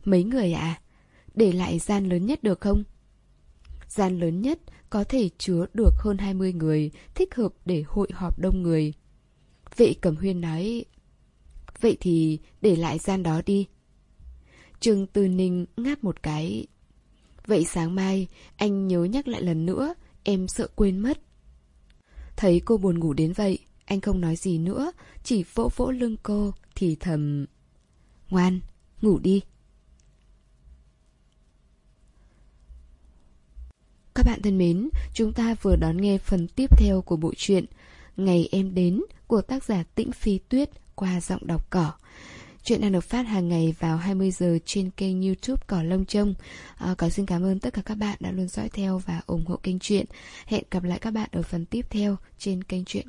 A: Mấy người ạ? À? Để lại gian lớn nhất được không? Gian lớn nhất có thể chứa được hơn 20 người, thích hợp để hội họp đông người. Vệ Cẩm Huyên nói Vậy thì để lại gian đó đi. Trương Tư Ninh ngáp một cái. Vậy sáng mai, anh nhớ nhắc lại lần nữa, em sợ quên mất. Thấy cô buồn ngủ đến vậy, anh không nói gì nữa, chỉ vỗ vỗ lưng cô, thì thầm. Ngoan, ngủ đi. Các bạn thân mến, chúng ta vừa đón nghe phần tiếp theo của bộ truyện Ngày em đến của tác giả Tĩnh Phi Tuyết qua giọng đọc cỏ. Chuyện đang được phát hàng ngày vào 20 giờ trên kênh youtube Cỏ Lông Trông. À, Cỏ xin cảm ơn tất cả các bạn đã luôn dõi theo và ủng hộ kênh truyện. Hẹn gặp lại các bạn ở phần tiếp theo trên kênh truyện